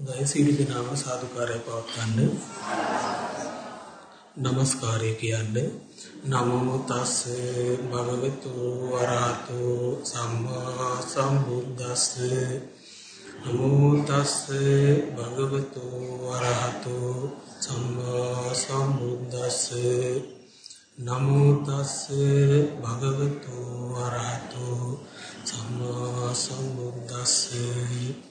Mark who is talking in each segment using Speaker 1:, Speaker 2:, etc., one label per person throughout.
Speaker 1: හොඳයි සීල දනාම සාදුකාරය පවත්වන්න. নমස්කාරය කියන්නේ. නමෝ තස් භගවතු වරහතු සම්මා සම්බුද්දස්ස. නමෝ තස් භගවතු වරහතු සම්මා සම්බුද්දස්ස. නමෝ තස් භගවතු වරහතු සම්මා සම්බුද්දස්ස.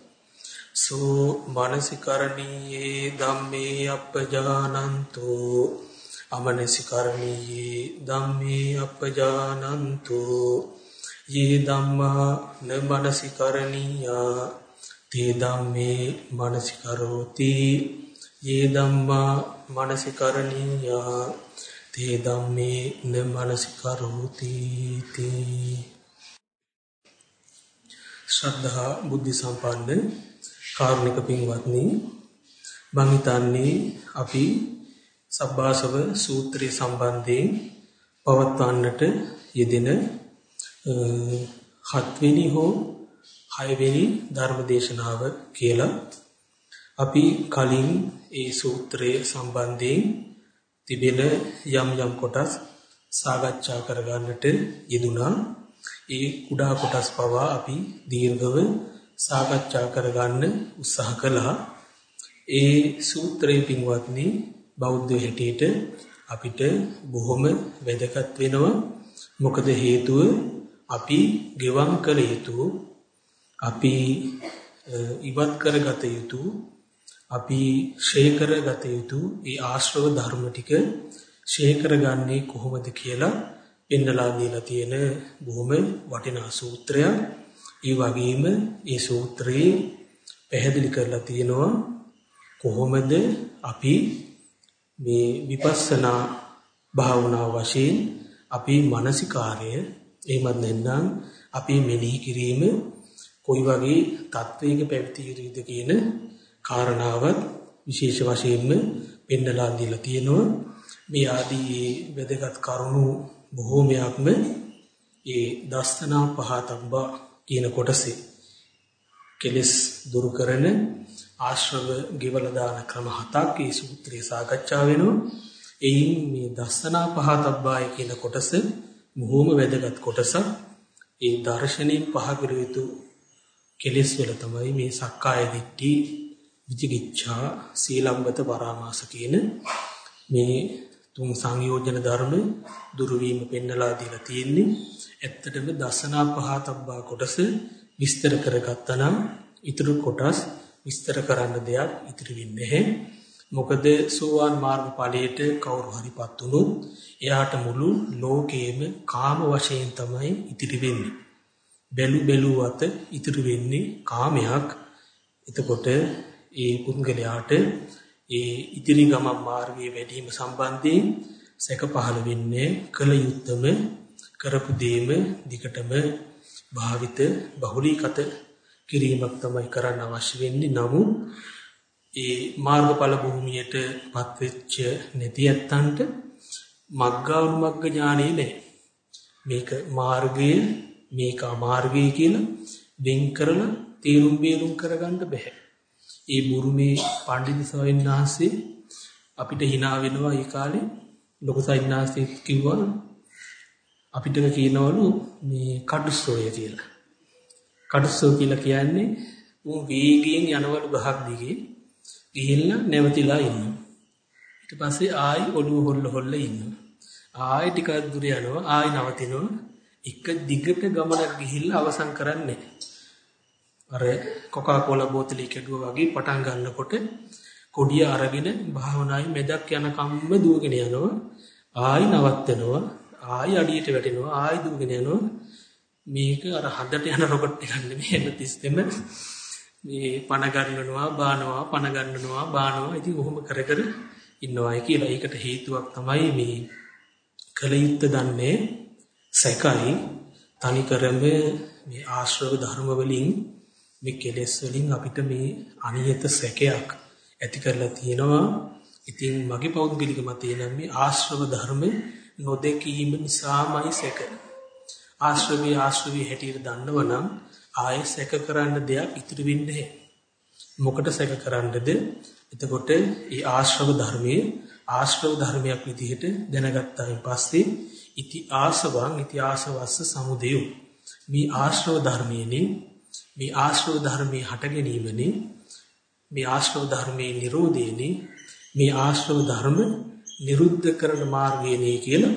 Speaker 1: සෝ මානසිකරණීයේ ධම්මේ අපජානන්තෝ අමනසිකරණීයේ ධම්මේ අපජානන්තෝ යේ ධම්මා න මනසිකරණීයා තේ ධම්මේ මනසිකරෝති යේ ධම්මා මනසිකරණීයා තේ ධම්මේ න මනසිකරෝති තී. ශ්‍රද්ධා බුද්ධ සම්පන්න කාරුණික පින්වත්නි මම හිතන්නේ අපි සබ්බාසව සූත්‍රය සම්බන්ධයෙන් පවත්වන්නට යෙදෙන හත්වෙනි හෝ හයවෙනි ධර්ම දේශනාව කියලා අපි කලින් ඒ සූත්‍රයේ සම්බන්ධයෙන් තිබෙන යම් යම් කොටස් සාකච්ඡා කරගන්නට යෙදුනා ඒ කුඩා කොටස් පවා අපි දීර්ඝව සාකච්ඡා කරගන්න උත්සාහ කළා. ඒ සූත්‍රයේ පින්වත්නි බෞද්ධ හැටියට අපිට බොහොම වැදගත් වෙනවා. මොකද හේතුව අපි ගෙවම් කළ යුතු අපි ඉවත් කරගත යුතු අපි ෂේ කරගත යුතු ඒ ආශ්‍රව ධර්ම ටික ෂේ කරගන්නේ කොහොමද කියලා පෙන්නලා දීලා තියෙන බොහොම වටිනා සූත්‍රයක්. ඒ වගේම ඒ සූත්‍රයේ පැහැදිලි කරලා තියෙනවා කොහොමද අපි මේ විපස්සනා භාවනා වශයෙන් අපේ මානසිකාර්ය එහෙමත් නැත්නම් අපේ මෙනෙහි කිරීම කොයි වගේ තත්වයක පැවතිය යුතුද කියන කාරණාවත් විශේෂ වශයෙන්ම පෙන්නලා දීලා තියෙනවා. මේ ආදී වැදගත් කරුණු බොහෝමයක්ම ඒ දස්තනා පහතබ්බා කියන කොටසේ කෙලස් දුරු කරන ආශ්‍රව ගෙවල දාන ක්‍රම හතක් මේ සූත්‍රයේ සාකච්ඡා වෙනවා. එයින් මේ දස්සනා පහතබ්බාය කියන කොටස බොහොම වැදගත් කොටසක්. ඒ දර්ශනයෙන් පහ කර යුතු කෙලස් වල තමයි මේ සක්කාය දිට්ඨි විචිකිච්ඡා සීලම්බත පරාමාස කියන මේ තුන් සංයෝජන ධර්ම දුරු වීම පෙන්නලා දීලා තියෙන්නේ. ඇත්තටම දසනා පහතබ්බා කොටස විස්තර කරගත්තා නම් ඊටු කොටස් විස්තර කරන්න දෙයක් ඉතිරි වෙන්නේ නැහැ. මොකද සෝවාන් මාර්ග ඵලයට කවුරු හරිපත් වුණොත් එයාට මුළු ලෝකේම කාම වශයෙන් තමයි ඉතිරි වෙන්නේ. බැලු බැලුවත ඉතිරි වෙන්නේ කාමයක්. එතකොට ඒ පුද්ගලයාට ඒ ඉදිරි ගමන් මාර්ගයේ වැඩිම සම්බන්ධයෙන් සැක පහළ වෙන්නේ කල යුත්තම කරපු දේම දිකටම භාවිත බහුලීකත කිරීමක් තමයි කරන්න අවශ්‍ය වෙන්නේ. නමුත් ඒ මාර්ගඵල භූමියට පත්වෙච්ච නැති ඇත්තන්ට මග්ගානුමග්ග ඥානෙ නැහැ. මේක මාර්ගය මේක අමාර්ගය කියලා වෙන් කරලා තීරුම් බේරුම් කරගන්න බෑ. ඒ බුරුමේ පණ්ඩිත ස්වාමීන් වහන්සේ අපිට hina වෙනවා ඒ කාලේ ලොකු සයින්නාස්ති කිව්වා අපිට කියනවලු මේ කඩුස්සෝය කියලා. කඩුස්සෝ කියලා කියන්නේ උන් වේගයෙන් යනවලු ගහක් දිගේ ගිහිල්ලා නැවතිලා ඉන්නවා. ඊට පස්සේ ආයි ඔළුව හොල්ල හොල්ල ඉන්නවා. ආයි ටිකක් දුර යනවා ආයි නවතිනවා. එක දිගට ගමනක් ගිහිල්ලා අවසන් කරන්නේ අර කොකා කෝලා බෝතලේ කැඩුවා වගේ පටන් ගන්නකොට කොඩිය අරගෙන භාවනායි මෙදක් යන කම්ම දුවගෙන යනවා ආයි නවත්තනවා ආයි අඩියට වැටෙනවා ආයි දුවගෙන යනවා. මේක අර හදට යන රොකට් එකක් නෙමෙයි එන්න තිස්සෙම. මේ පණ ගන්නනවා බානවා පණ ගන්නනවා බානවා. ඉතින් කොහොම කර කර ඉන්නවායි කියලා ඒකට හේතුවක් තමයි මේ කලයුත්ත දන්නේ සැකයි. තනිකරම මේ ආශ්‍රව ධර්ම වලින් මේ කෙලෙස් වලින් අපිට මේ අනියත සැකයක් ඇති කරලා තියෙනවා. ඉතින් මගේ පෞද්ගලික මතය නම් මේ ආශ්‍රව ධර්ම නොදකීම නිසාමයි සැක. ආශ්‍රවී ආශ්‍රවී හැටියට දන්නවනම් ආයෙ සැක කරන්න දෙයක් ඉතුරු වෙන්නේ නැහැ. මොකට සැක කරන්නද? එතකොට ඒ ආශ්‍රව ධර්මයේ ආශ්‍රව ධර්මයක් විදිහට දැනගත්තායින් පස්සේ ඉති ආසවං ඉති ආසවස්ස සමුදයෝ මේ ආශ්‍රව ධර්මයේනේ මේ ආශ්‍රව ධර්මයේ හට ගැනීමනේ මේ ආශ්‍රව ධර්මයේ Nirodhene මේ ආශ්‍රව ධර්ම නිරුද්ධ කරන මාර්ගයනේ කියලා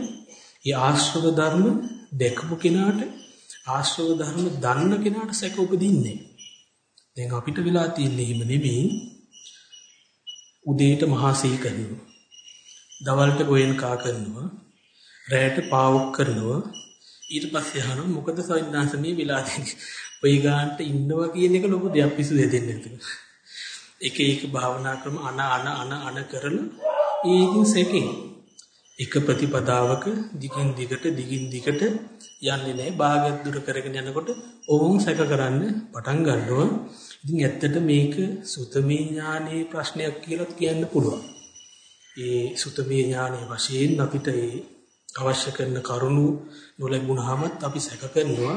Speaker 1: ඒ ආශ්‍රව ධර්ම දැකපු කෙනාට ආශ්‍රව ධර්ම දන්න කෙනාට සැක උපදින්නේ. දැන් අපිට වෙලා තියෙන්නේ එහෙම නෙමෙයි. උදේට මහා සී කරනවා. දවල්ට ගොයන් කා කරනවා. රැයට පාවොක් කරනවා. ඊට පස්සේ අහනවා මොකද සවින්නාස මේ වෙලා තියෙන්නේ. ඔය ගාන්ට ඉන්නවා කියන එක ලොකු දෙයක් පිසු දෙන්නේ නැතුව. එක එක භාවනා ක්‍රම අන අන අන අන කරලා ඒකින් සැකේ. එක ප්‍රතිපදාවක දිගින් දිගට දිගින් දිගට යන්නේ නැහැ. භාගයක් දුර කරගෙන යනකොට ඕම් සැක කරන්න පටන් ගන්නවා. ඉතින් ඇත්තට මේක සුතමේ ඥානයේ ප්‍රශ්නයක් කියලා කියන්න පුළුවන්. ඒ සුතමේ ඥානයේ වශයෙන් අපිට ඒ අවශ්‍ය කරන කරුණු නොලැබුණාමත් අපි සැක කරනවා.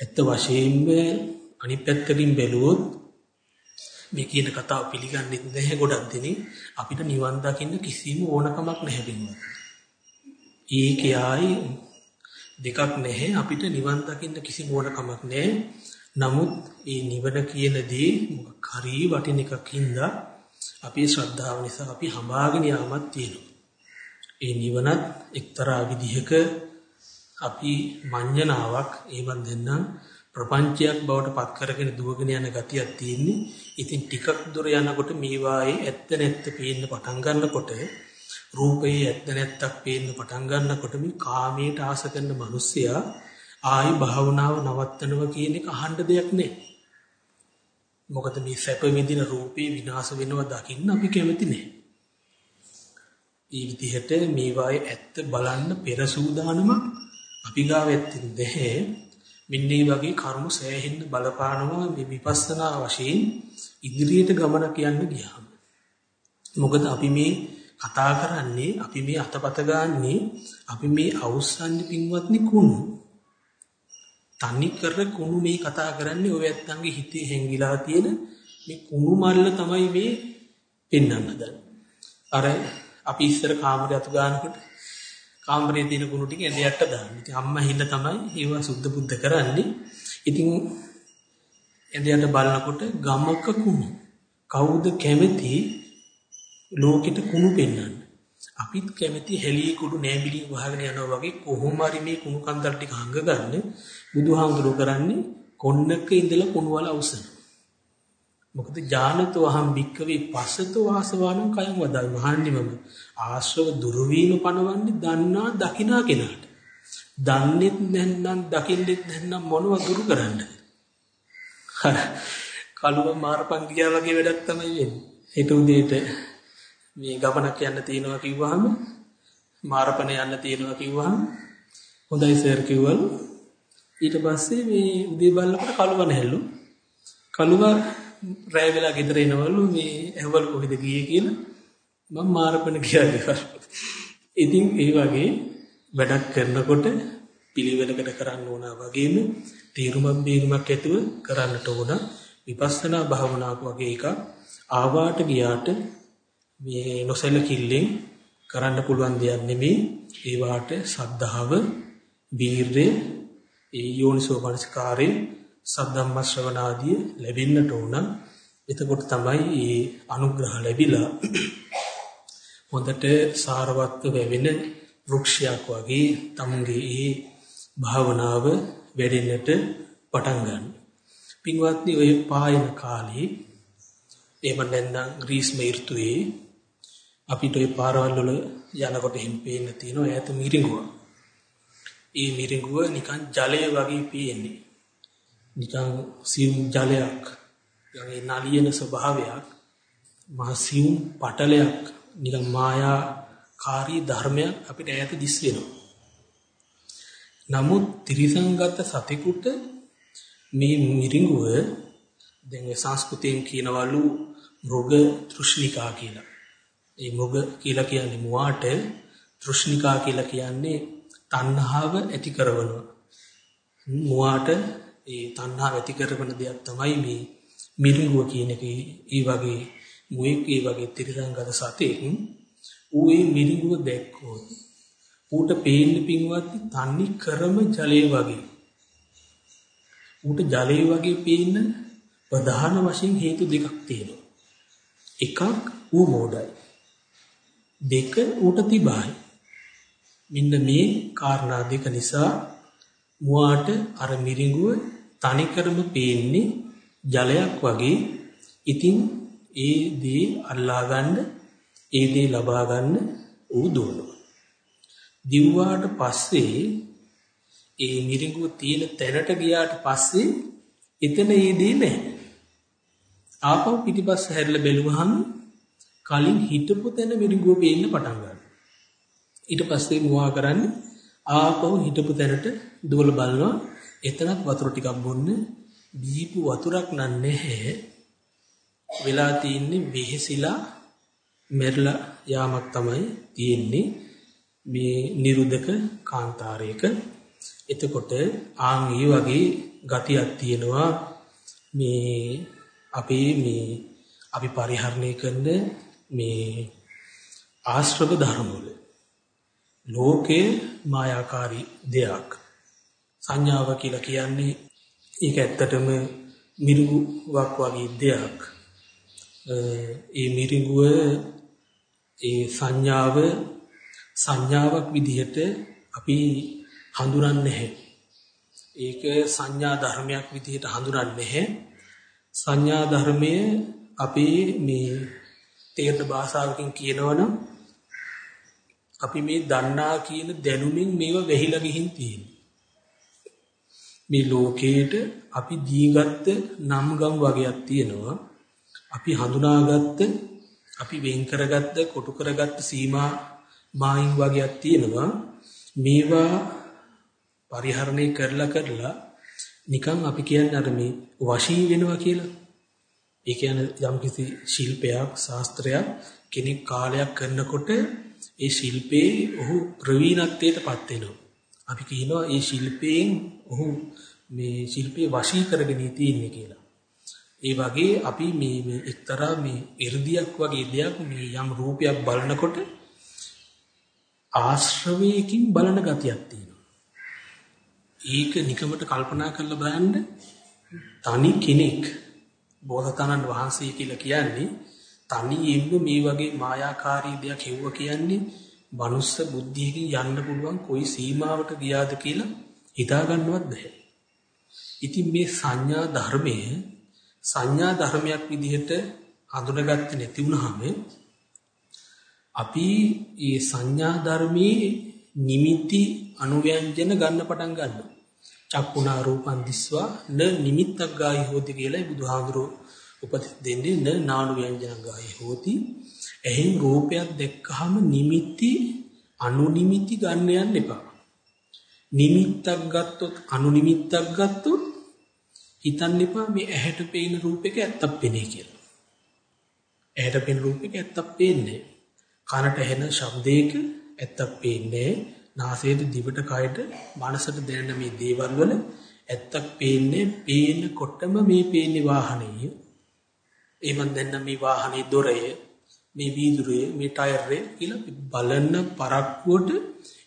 Speaker 1: ඇත්ත වශයෙන්ම අනිත් පැත්තකින් බැලුවොත් මේ කියන කතාව පිළිගන්නේ නැහැ ගොඩක් දෙනෙක් අපිට නිවන් දකින්න කිසිම ඕනකමක් නැහැ බින්වත්. ඒකේ ආයි දෙකක් නැහැ අපිට නිවන් දකින්න කිසිම ඕනකමක් නැහැ. නමුත් මේ නිවන කියන දේ මොකක් හරි වටින එකක් හින්දා අපේ ශ්‍රද්ධාව නිසා අපි හඹාගෙන යාමක් තියෙනවා. ඒ නිවනත් එක්තරා විදිහක අපි මඤ්ඤණාවක් ඒවන් දෙන්නම් ප්‍රපංචයක් බවට පත් කරගෙන දුවගෙන යන ගතියක් තියෙන්නේ. ඉතින් ටිකක් දුර යනකොට මේවායේ ඇත්ත නැත්ත පේන්න පටන් ගන්නකොට රූපයේ ඇත්ත නැත්තක් පේන්න පටන් ගන්නකොට මේ කාමයට ආස කරන මිනිස්සයා ආයි භාවනාව නවත්තනවා කියන එක අහන්න දෙයක් නෑ. මොකද මේ සැප විඳින රූපේ විනාශ වෙනවා දකින්න අපි කැමති නෑ. ඒ විදිහට මේවායේ ඇත්ත බලන්න පෙර සූදානම අපි ගාව ඇත්තේ නැහැ. මෙන්න මේ වගේ කරුණු සෑහෙන්න බලපානවා මේ විපස්සනා වශයෙන් ඉදිරියට ගමනක් යන්න ගියාම. මොකද අපි මේ කතා කරන්නේ අපි මේ අතපත ගන්නේ අපි මේ අවුස්සන්නේ පින්වත්නි කුණු. තනි කර කුණු මේ කතා කරන්නේ ඔය ඇත්තන්ගේ හිතේ හැංගිලා තියෙන මේ කුණු මල්ල තමයි මේ පෙන්වන්න දන්නේ. අර අපි ඉස්සර කාමරේ අතු ගන්නකොට කාමරේ තියෙන කුණු ටික ඇඳයට දාන්න. ඉතින් අම්මා හින්දා තමයි ඒවා සුද්ධ බුද්ධ කරන්නේ. ඉතින් ඇඳයට බලනකොට ගමක කුණු. කවුද කැමති ලෝකෙට කුණු පෙන්වන්න? අපිත් කැමති හෙලිය කුඩු නෑබිලි වහගෙන යනවා වගේ කොහොම හරි මේ කුණු කන්දල් ටික හංග ගන්න බුදුහාමුදුරුවෝ කරන්නේ කොන්නක ඉඳලා කුණු වල අවසන. මොකද ඥානතෝ අහම් භික්කවේ පසතෝ ආසවානම් කයම් වදල් මහන්නේ මම ආශ්‍රව දුරු වීම පණවන්නේ දන්නා දකිනා කෙනාට දන්නේත් නැත්නම් දකින්නෙත් නැත්නම් මොනව දුරු කරන්නද කලුව මාරපන් ගියා වගේ වැඩක් තමයි වෙන්නේ. හිත උදේට මේ ගමනක් යන්න තියෙනවා කිව්වහම මාරපන යන්න තියෙනවා කිව්වහම හොඳයි සර් කිව්වලු. ඊට පස්සේ මේ උදේ බලනකොට කලුව නැහැලු. කලුව රැය වෙලා ගෙදර එනවලු මේ ඇහවලු කොහෙද ගියේ කියලා. මම මාරපණ කියලා. ඉතින් ඒ වගේ වැඩක් කරනකොට පිළිවෙලකට කරන්න ඕන වගේම තීරුමක් බීරුමක් ඇතුව කරන්නට ඕන විපස්සනා භාවනාවක් වගේ එකක් ආවාට ගියාට මේ නොසැලකිල්ලෙන් කරන්න පුළුවන් දෙයක් නෙමෙයි ඒ වාට සද්ධාව වීරය ඒ යෝනිසෝ මනස්කාරේ සද්ධම්ම ශ්‍රවණාදී ලැබෙන්නට ඕන. එතකොට තමයි මේ අනුග්‍රහ ලැබිලා හොඳට සාරවත්ව වැවෙන වෘක්ෂයක් වගේ තමුන්ගේ මේ භාවනාව වැඩෙන්නට පටන් ගන්න. පින්වත්නි ඔය පායන කාලේ එහෙම නැත්නම් ග්‍රීස්ම ඍතුවේ අපිට ওই පාරවල් වල යනකොට එහෙම පේන්න තියෙනවා ඈත මිරිඟුව. ඒ මිරිඟුව නිකන් ජලය වගේ පේන්නේ. නිකන් සියුම් ජලයක් යගේ නලියන ස්වභාවයක් මහ සියුම් පටලයක් නිකන් මායාකාරී ධර්මයක් අපිට ඈත දිස් වෙනවා. නමුත් ත්‍රිසංගත සතෙකුට මේ මිරිඟුව දැන් සංස්කෘතියෙන් කියනවලු මෘග තෘෂ්ණිකා කියලා. ඒ මෘග කියලා කියන්නේ මුවාට තෘෂ්ණිකා කියලා කියන්නේ තණ්හාව ඇති කරනවා. මුවාට ඒ තණ්හාව ඇති කරන දෙයක් තමයි මේ මිරිඟුව කියන එක ඒ වගේ මුවෙක් ඒ වගේ තිරසංගත සතෙක් ඌ ඒ මිරිඟුව දැක්කොත් ඌට පේන්න පින්වත් තන්නේ කරම ජලය වගේ ඌට ජලය වගේ පේන්න ප්‍රධාන වශයෙන් හේතු දෙකක් තියෙනවා එකක් ඌ මෝඩයි දෙක ඌට තිබායි මෙන්න මේ කාරණා දෙක නිසා මුවාට අර මිරිඟුව තනිකරම පේන්නේ ජලයක් වගේ. ඉතින් ඒ දේ අල්ලා ගන්න, ඒ දේ ලබා ගන්න ඌ දුවනවා. දිව්වාට පස්සේ ඒ මිරිඟුව තියෙන තැනට ගියාට පස්සේ එතන ඒ දේ නැහැ. ආපහු පිටිපස්ස හැරිලා බැලුවහම කලින් හිටපු තැන මිරිඟුව පේන්න පටන් ගන්නවා. ඊට පස්සේ මුවා කරන්නේ ආපහු හිටපු තැනට දුවල බලනවා එතනත් වතුර ටිකක් බොන්න දීපු වතුරක් නැහැ වෙලා තියෙන්නේ වෙහෙසිලා මෙරලා යාමක් තමයි තියෙන්නේ මේ නිරුදක කාන්තාරයක එතකොට ආන් ඒ වගේ ගතියක් තියෙනවා මේ අපේ මේ අපි පරිහරණය කරන මේ ආශ්‍රව ධර්ම වල ලෝකේ මායාකාරී දෙයක්. සංඥාව කියලා කියන්නේ ඒක ඇත්තටම මිරිඟුවක් වගේ දෙයක්. ඒ මිරිඟුව ඒ සංඥාව සංඥාවක් විදිහට අපි හඳුනන්නේ නැහැ. ඒක සංඥා ධර්මයක් විදිහට හඳුනන්නේ නැහැ. සංඥා ධර්මය අපේ මේ තේරෙන භාෂාවකින් කියනවනම් අපි මේ දන්නා කියන දැනුමින් මේව වෙහිලා ගිහින් තියෙන්නේ. මේ ලෝකේට අපි දීගත්ත නම් ගම් වගේක් තියෙනවා. අපි හඳුනාගත්ත අපි වෙන් කරගත්ත කොටු කරගත්ත සීමා මායින් වගේක් තියෙනවා. මේවා පරිහරණය කරලා කරලා නිකන් අපි කියන්නේ අර මේ වශී වෙනවා කියලා. ඒ කියන්නේ යම්කිසි ශිල්පයක් ශාස්ත්‍රයක් කෙනෙක් කාලයක් කරනකොට ඒ ශිල්පේ ඔහු ප්‍රවීණත්වයටපත් වෙනවා. අපි කියනවා ඒ ශිල්පයෙන් ඔහු මේ ශිල්පේ වශී කරගෙන තියෙන්නේ කියලා. ඒ වගේ අපි මේ මේ එක්තරා මේ 이르දියක් වගේ දෙයක් මේ යම් රූපයක් බලනකොට ආශ්‍රවයකින් බලන ගතියක් තියෙනවා. ඒක නිකමට කල්පනා කරලා බලන්න තනි කෙනෙක් බෝසතාණන් වහන්සේ කියලා කියන්නේ තනියෙන්ම මේ වගේ මායාකාරී දෙයක් හෙව්ව කියන්නේ මනුස්ස බුද්ධියකින් යන්න පුළුවන් කොයි සීමාවට ගියාද කියලා හිතා ගන්නවත් බැහැ. ඉතින් මේ සංඥා ධර්මය සංඥා ධර්මයක් විදිහට හඳුනාගත්තේ නැති වුනහම අපි මේ සංඥා ධර්මයේ නිමිති අනුව්‍යංජන ගන්න පටන් ගන්නවා. චක්කුණා රූපං දිස්වා න නිමිත්තක් ගායි හොති කියලා බුදුහාඳුරෝ උපදෙස් දෙන්නේ. න නානු ව්‍යංජනගාය හෝති. එහෙන් රූපයක් දැක්කහම නිමිති අනුනිමිති ගන්න යන්න එපා. නිමිත්තක් ගත්තොත් අනුනිමිත්තක් ගත්තොත් හිතන්න එපා මේ ඇහැට පේන රූපයක ඇත්තක් පෙනේ කියලා. ඇහැට පේන රූපයක ඇත්තක් පේන්නේ කනට ඇහෙන ශබ්දයක ඇත්තක් පේන්නේ නාසයට දිවට කයට මනසට දැනෙන මේ දේවල් වල ඇත්තක් පේන්නේ පේනකොටම මේ පේන්නේ වාහනේ එහෙම දැන්න මේ වාහනේ දොරය මේ වීදුරේ මේ ටයර් එක කියලා බලන පරක්කුවට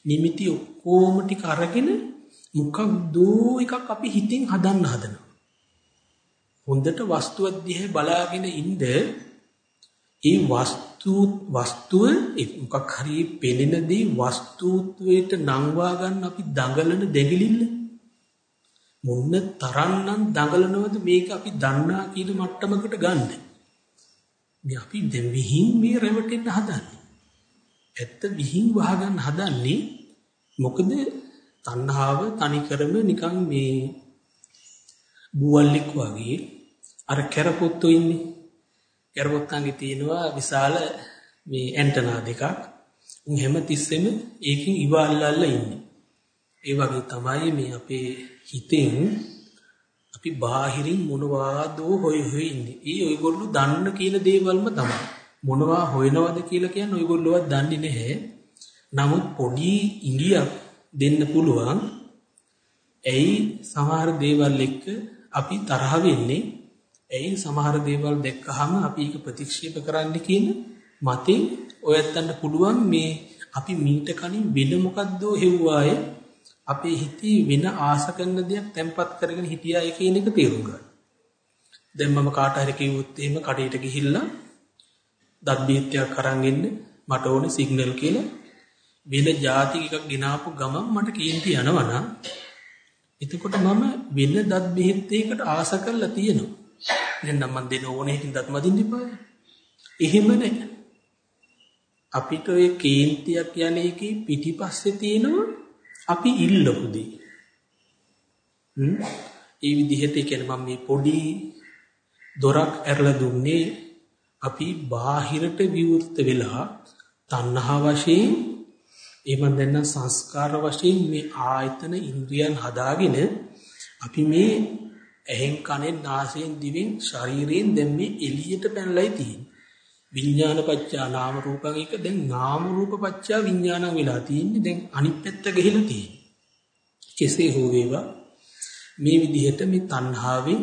Speaker 1: නිමිති ඔක්කොම ටික අරගෙන මොකක්ද එකක් අපි හිතින් හදන්න හදනවා. හොඳට වස්තුවක් දිහා බලාගෙන ඉඳ ඒ වස්තු වස්තුව මොකක් හරි පෙනෙන දේ වස්තුත්වයට නංවා ගන්න අපි දඟලන දෙගිලිල්ල මොන්න තරම්නම් දඟලනවද මේක අපි දන්නා කියන මට්ටමකට ගන්න. මේ අපි දැන් විහිං මේ රැවටෙන්න හදන්නේ. ඇත්ත විහිං වහගන්න හදන්නේ මොකද තණ්හාව තනිකරම නිකන් මේ බුවල්ලෙක් වගේ අර කැරපොත්තෝ ඉන්නේ. කැරපොත්තන්ගේ තියෙනවා විශාල මේ ඇන්ටනා දෙකක්. උන් හැම තිස්සෙම ඒකෙන් ඉවල්ලාල්ලා ඉන්නේ. ඒ වගේ තමයි මේ අපේ හිතෙන් අපි බාහිරින් මොනවාදෝ හොය හොය ඉන්නේ. ඊ ඔයගොල්ලෝ දන්න කියන දේවල්ම තමයි. මොනවා හොයනවද කියලා කියන්නේ ඔයගොල්ලෝවත් දන්නේ නැහැ. නමුත් පොඩි ඉඟියක් දෙන්න පුළුවන්. ඇයි සමහර දේවල් එක්ක අපි තරහ වෙන්නේ ඇයි සමහර දේවල් දැක්කහම අපි ඒක ප්‍රතික්ෂේප කරන්න කියන මතේ ඔයත්තන්ට පුළුවන් මේ අපි මීට කලින් වෙන මොකද්දෝ හෙව්වාය අපේ හිතේ වෙන ආස කරන දෙයක් තැම්පත් කරගෙන හිටියාය කියන එක තේරුම් ගන්න. දැන් මම කාට හරි කිව්වොත් එහෙම කඩේට ගිහිල්ලා දත් බීත්‍යයක් අරන් එන්න මට ඕනේ සිග්නල් කියලා වෙන ಜಾති එකක් ගෙනාපු ගමන් මට කේන්ති යනවනම් එතකොට මම වෙන දත් බෙහෙත් ආස කරලා තියෙනවා. එහෙනම් මම දෙන ඕනේ හිතින් දත් මදින්න එපා. එහෙම නැහැ. අපිට ඔය කේන්තියක් යන එකේ පිටිපස්සේ තියෙනවා අපි ඉල්ලපු දේ. හ්ම් ඒ විදිහට කියන්නේ මම මේ පොඩි දොරක් ඇරලා දුන්නේ අපි බාහිරට විවෘත වෙලා තණ්හා වශයෙන් එහෙම නැත්නම් සංස්කාර වශයෙන් මේ ආයතන ඉන්ද්‍රියන් හදාගෙන අපි මේ ඇහෙන් කනෙන් නාසයෙන් දිවෙන් ශරීරයෙන් දැන් මේ එළියට පැනලයි තියෙන්නේ. විඥාන පත්‍යා නාම රූපං එක දැන් නාම රූප පත්‍යා විඥානං වෙලා තියෙන්නේ දැන් අනිත් පැත්ත ගිහිලා තියෙන්නේ. කෙසේ හෝ වේවා මේ විදිහට මේ තණ්හාවෙන්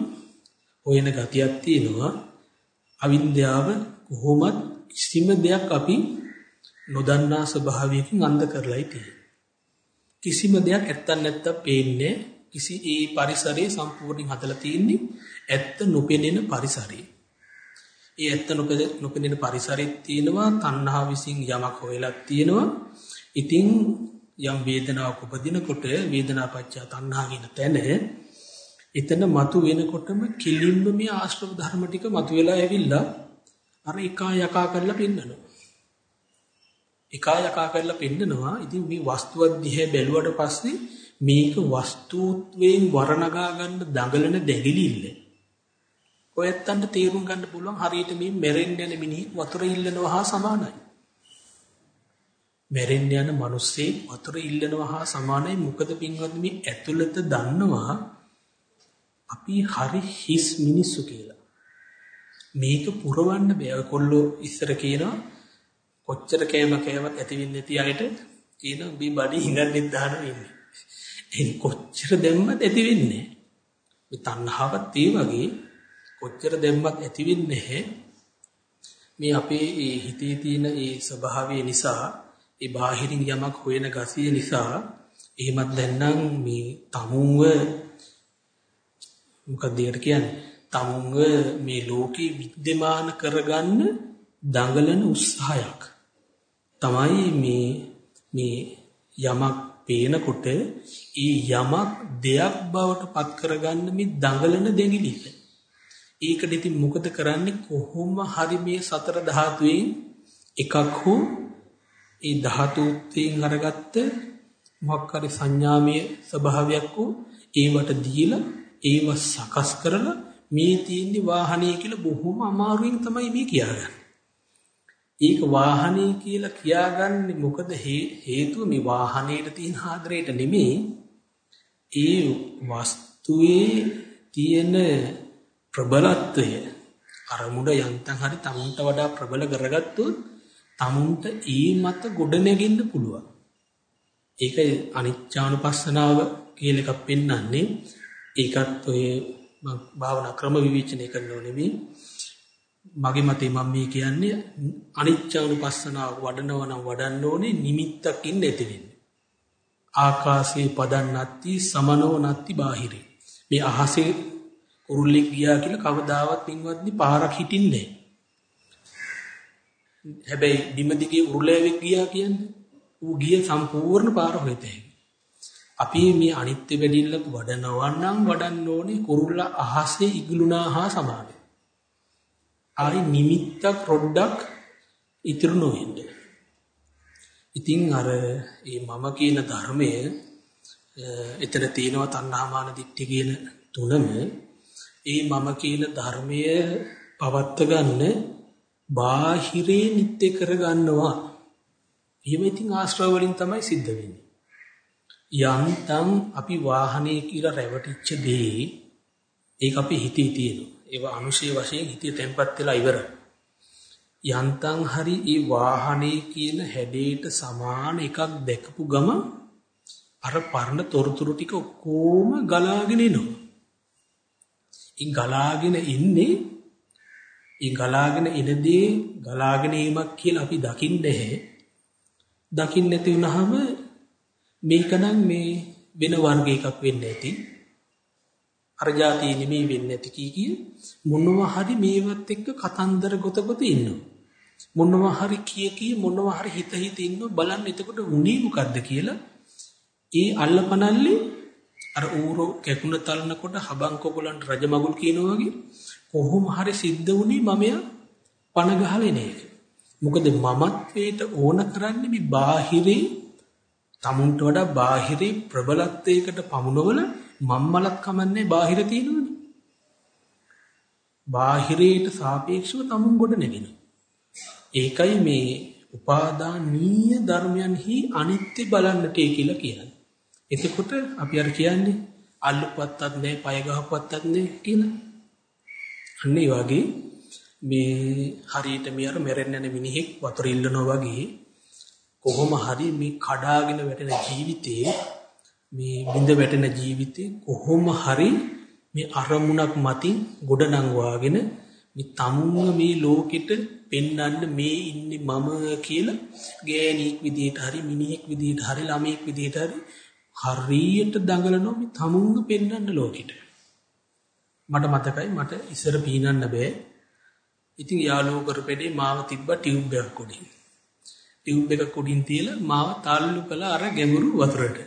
Speaker 1: හොයන ගතියක් තියෙනවා. අවිද්‍යාව කොහොමත් කිසිම දෙයක් අපි නොදන්නා ස්වභාවයකින් අන්ධ කරලායි තියෙන්නේ. කිසිම දෙයක් ඇත්තක් නැත්තම් පේන්නේ කිසි ඒ පරිසරයේ සම්පූර්ණයෙන් හදලා තියෙන්නේ ඇත්ත නොපෙනෙන පරිසරය. ඒ ඇත්ත නොපෙනෙන පරිසරෙත් තියෙනවා තණ්හා විසින් යමක් හොයලා තියෙනවා. ඉතින් යම් වේදනාවක් උපදිනකොට වේදනාපච්චය තණ්හා කියන තැන එතන මතු වෙනකොටම කිලින්ම මේ ආශ්‍රව ධර්ම ටික මතු වෙලා ඇවිල්ලා අර එකා යකා කරලා පෙන්නනවා. එකා යකා කරලා පෙන්නනවා. ඉතින් මේ වස්තුවක් දිහා බැලුවට පස්සේ මේක වස්තුත්වයෙන් වර්ණගා ගන්න දඟලන දෙගිලිල්ල. ඔයත්තන්ට තේරුම් ගන්න පුළුවන් හරියට මේ මෙරෙන්න යන මිනිහ වතුර ඉල්ලනවා හා සමානයි. මෙරෙන්න යන මිනිස්සේ වතුර ඉල්ලනවා හා සමානයි. මොකද පින්වත් මේ ඇතුළත දන්නවා අපි හරි හිස් මිනිස්සු කියලා. මේක පුරවන්න බෑ. කොල්ලෝ ඉස්සර කියනවා කොච්චර කෑම කෑවත් ඇති වෙන්නේ නැති අයට කියන මේ බඩි හිඟන්නෙත් දානවා ඉන්නේ. එහෙනම් කොච්චර දැම්මත් ඇති වෙන්නේ මේ තණ්හාවත් ඒ වගේ කොච්චර දැම්මත් ඇති වෙන්නේ මේ අපේ ඒ හිතේ තියෙන ඒ ස්වභාවය නිසා ඒ බාහිරින් යමක් හොයන ගතිය නිසා එහෙමත් දැන්නම් මේ තමුන්ව මොකක්ද ඒකට කියන්නේ? තමුන්ව මේ ලෝකේ විද්‍යමාන කරගන්න දඟලන උත්සාහයක්. තමයි මේ මේ යමක් පේනකොට ඒ යමක් දෙයක් බවට පත් කරගන්න මේ දඟලන දෙඟිලිල්ල. ඒකට ඉතින් මොකද කරන්නේ කොහොම හරි මේ සතර ධාතුවෙන් එකක් හෝ ඒ ධාතුත්වයෙන් අරගත්ත මොකක් හරි සංඥාමය ස්වභාවයක් හෝ ඒවට දීලා ඒව සකස් කරලා මේ තියෙන්නේ වාහනේ කියලා බොහොම අමාරුවෙන් තමයි මේ කියාගන්නේ. ඒක වාහනේ කියලා කියාගන්නේ මොකද හේතුව මේ වාහනේට තියෙන ආදරයට නෙමෙයි ඒ වස්තුවේ තියෙන ප්‍රබලත්වය අරමුණ යන්තම් හරි තමුන්ට වඩා ප්‍රබල කරගත්තොත් තමුන්ට ඒ මත ගොඩ නැගෙන්න පුළුවන්. ඒක අනිච්චානුපස්සනාව කියලා එකක් පෙන්වන්නේ ඒකත් ඔය භාවනා ක්‍රම විවේචනය කරනව නෙමෙයි. මගේ මතේ මම මේ කියන්නේ අනිච්චානුපස්සනාව වඩනවා නම් වඩන්න ඕනේ නිමිත්තකින් නැති වෙන්නේ. ආකාශේ පදන්නත්ති සමනෝ නත්ති බාහිරේ. මේ අහසේ කුරුල්ලෙක් ගියා කියලා කවදාවත් පින්වත්නි පාරක් හිටින්නේ හැබැයි බිම දිගේ උරුලෑවෙක් ගියා කියන්නේ ඌ ගිය සම්පූර්ණ පාර හොයතේ. අපි මේ අනිත්‍ය වැඩිල්ල වඩනවා නම් වඩන්න ඕනේ කුරුල්ලා අහසේ ඉගලුණා හා සමානයි. ආයි නිමිත්තක් රොඩ්ඩක් ඉතුරු නොවෙන්නේ. ඉතින් අර මේ මම කියන ධර්මය එතන තියෙනවා තණ්හාමාන දිට්ඨි කියන තුනම ඒ මම කියන ධර්මය පවත්ව ගන්න බාහිරේ නිත්‍ය කරගන්නවා. එහෙම ඉතින් ආශ්‍රව වලින් තමයි සිද්ධ වෙන්නේ. යන්තම් අපි වාහනේ කියලා රැවටිච්ච දේ ඒක අපි හිතේ තියෙනවා. ඒව අනුශය වශයෙන් හිතේ තැම්පත් වෙලා ඉවරයි. යන්තම් හරි ඒ වාහනේ කියන හැඩයට සමාන එකක් දැකපු ගම අර පරණ තොරතුරු ටික ඔක්කොම ගලාගෙන එනවා. ඉන් ගලාගෙන ඉන්නේ ඒ ගලාගෙන ඉනදී ගලාගෙන යීමක් කියලා අපි දකින්නේ දකින්න නැති වුනහම මේකනම් මේ වෙන වර්ගයකක් වෙන්න ඇති අර જાතිය නෙමෙයි වෙන්නේ නැති කී කිය. මොනවා හරි මේවත් එක්ක කතන්දර ගොත ගොත ඉන්නවා. මොනවා හරි කිය කිය මොනවා හරි හිත හිත ඉන්නවා. බලන්න එතකොට උනේ මොකද්ද කියලා. ඒ අල්ලපනල්ලේ අර ඌරෝ කැකුණ තලනකොට හබන් කොගලන්ට රජමගුල් කියනවා වගේ කොහොම හරි සිද්ධ වුණේ මමයා පණ ගහවෙන එක. මොකද මමත්වයට ඕන කරන්නේ මේ බාහිරේ tamunට වඩා බාහිරේ ප්‍රබලත්වයකට පමුණවල මම්මලත් කමන්නේ බාහිර තියෙනවනේ. බාහිරයට සාපේක්ෂව tamun ගොඩ නැගෙනවා. ඒකයි මේ උපාදානීය ධර්මයන්හි අනිත්‍ය බලන්නට කියලා කියන්නේ. එතකොට අපි අර කියන්නේ අල්ලුපත්තත් නැහැ, පය ගහපත්තත් නැහැ කියලා. අන්න ඒ වගේ මේ හරියට මේ අර මැරෙන්න යන මිනිහෙක් වතුර ඉල්ලනවා වගේ කොහොම හරි මේ කඩාගෙන වැටෙන ජීවිතේ මේ බිඳ වැටෙන ජීවිතේ කොහොම හරි මේ අරමුණක් මතින් ගොඩනංවාගෙන මේ තමුන්ව මේ ලෝකෙට පෙන්වන්න මේ ඉන්නේ මම කියලා ගෑණියෙක් විදිහට හරි මිනිහෙක් විදිහට හරි ළමයෙක් විදිහට හරි හරියට දඟලනවා මේ තමුන්ව පෙන්වන්න ලෝකෙට. මට මතකයි මට ඉස්සර පීනන්න බෑ. ඉතින් යාළුවෝ කරපෙඩේ මාව තිබ්බ ටියුබ් එකක් උඩින්. ටියුබ් එකක් උඩින් තියලා මාව තාල්ලු කළා අර ගැඹුරු වතුරට.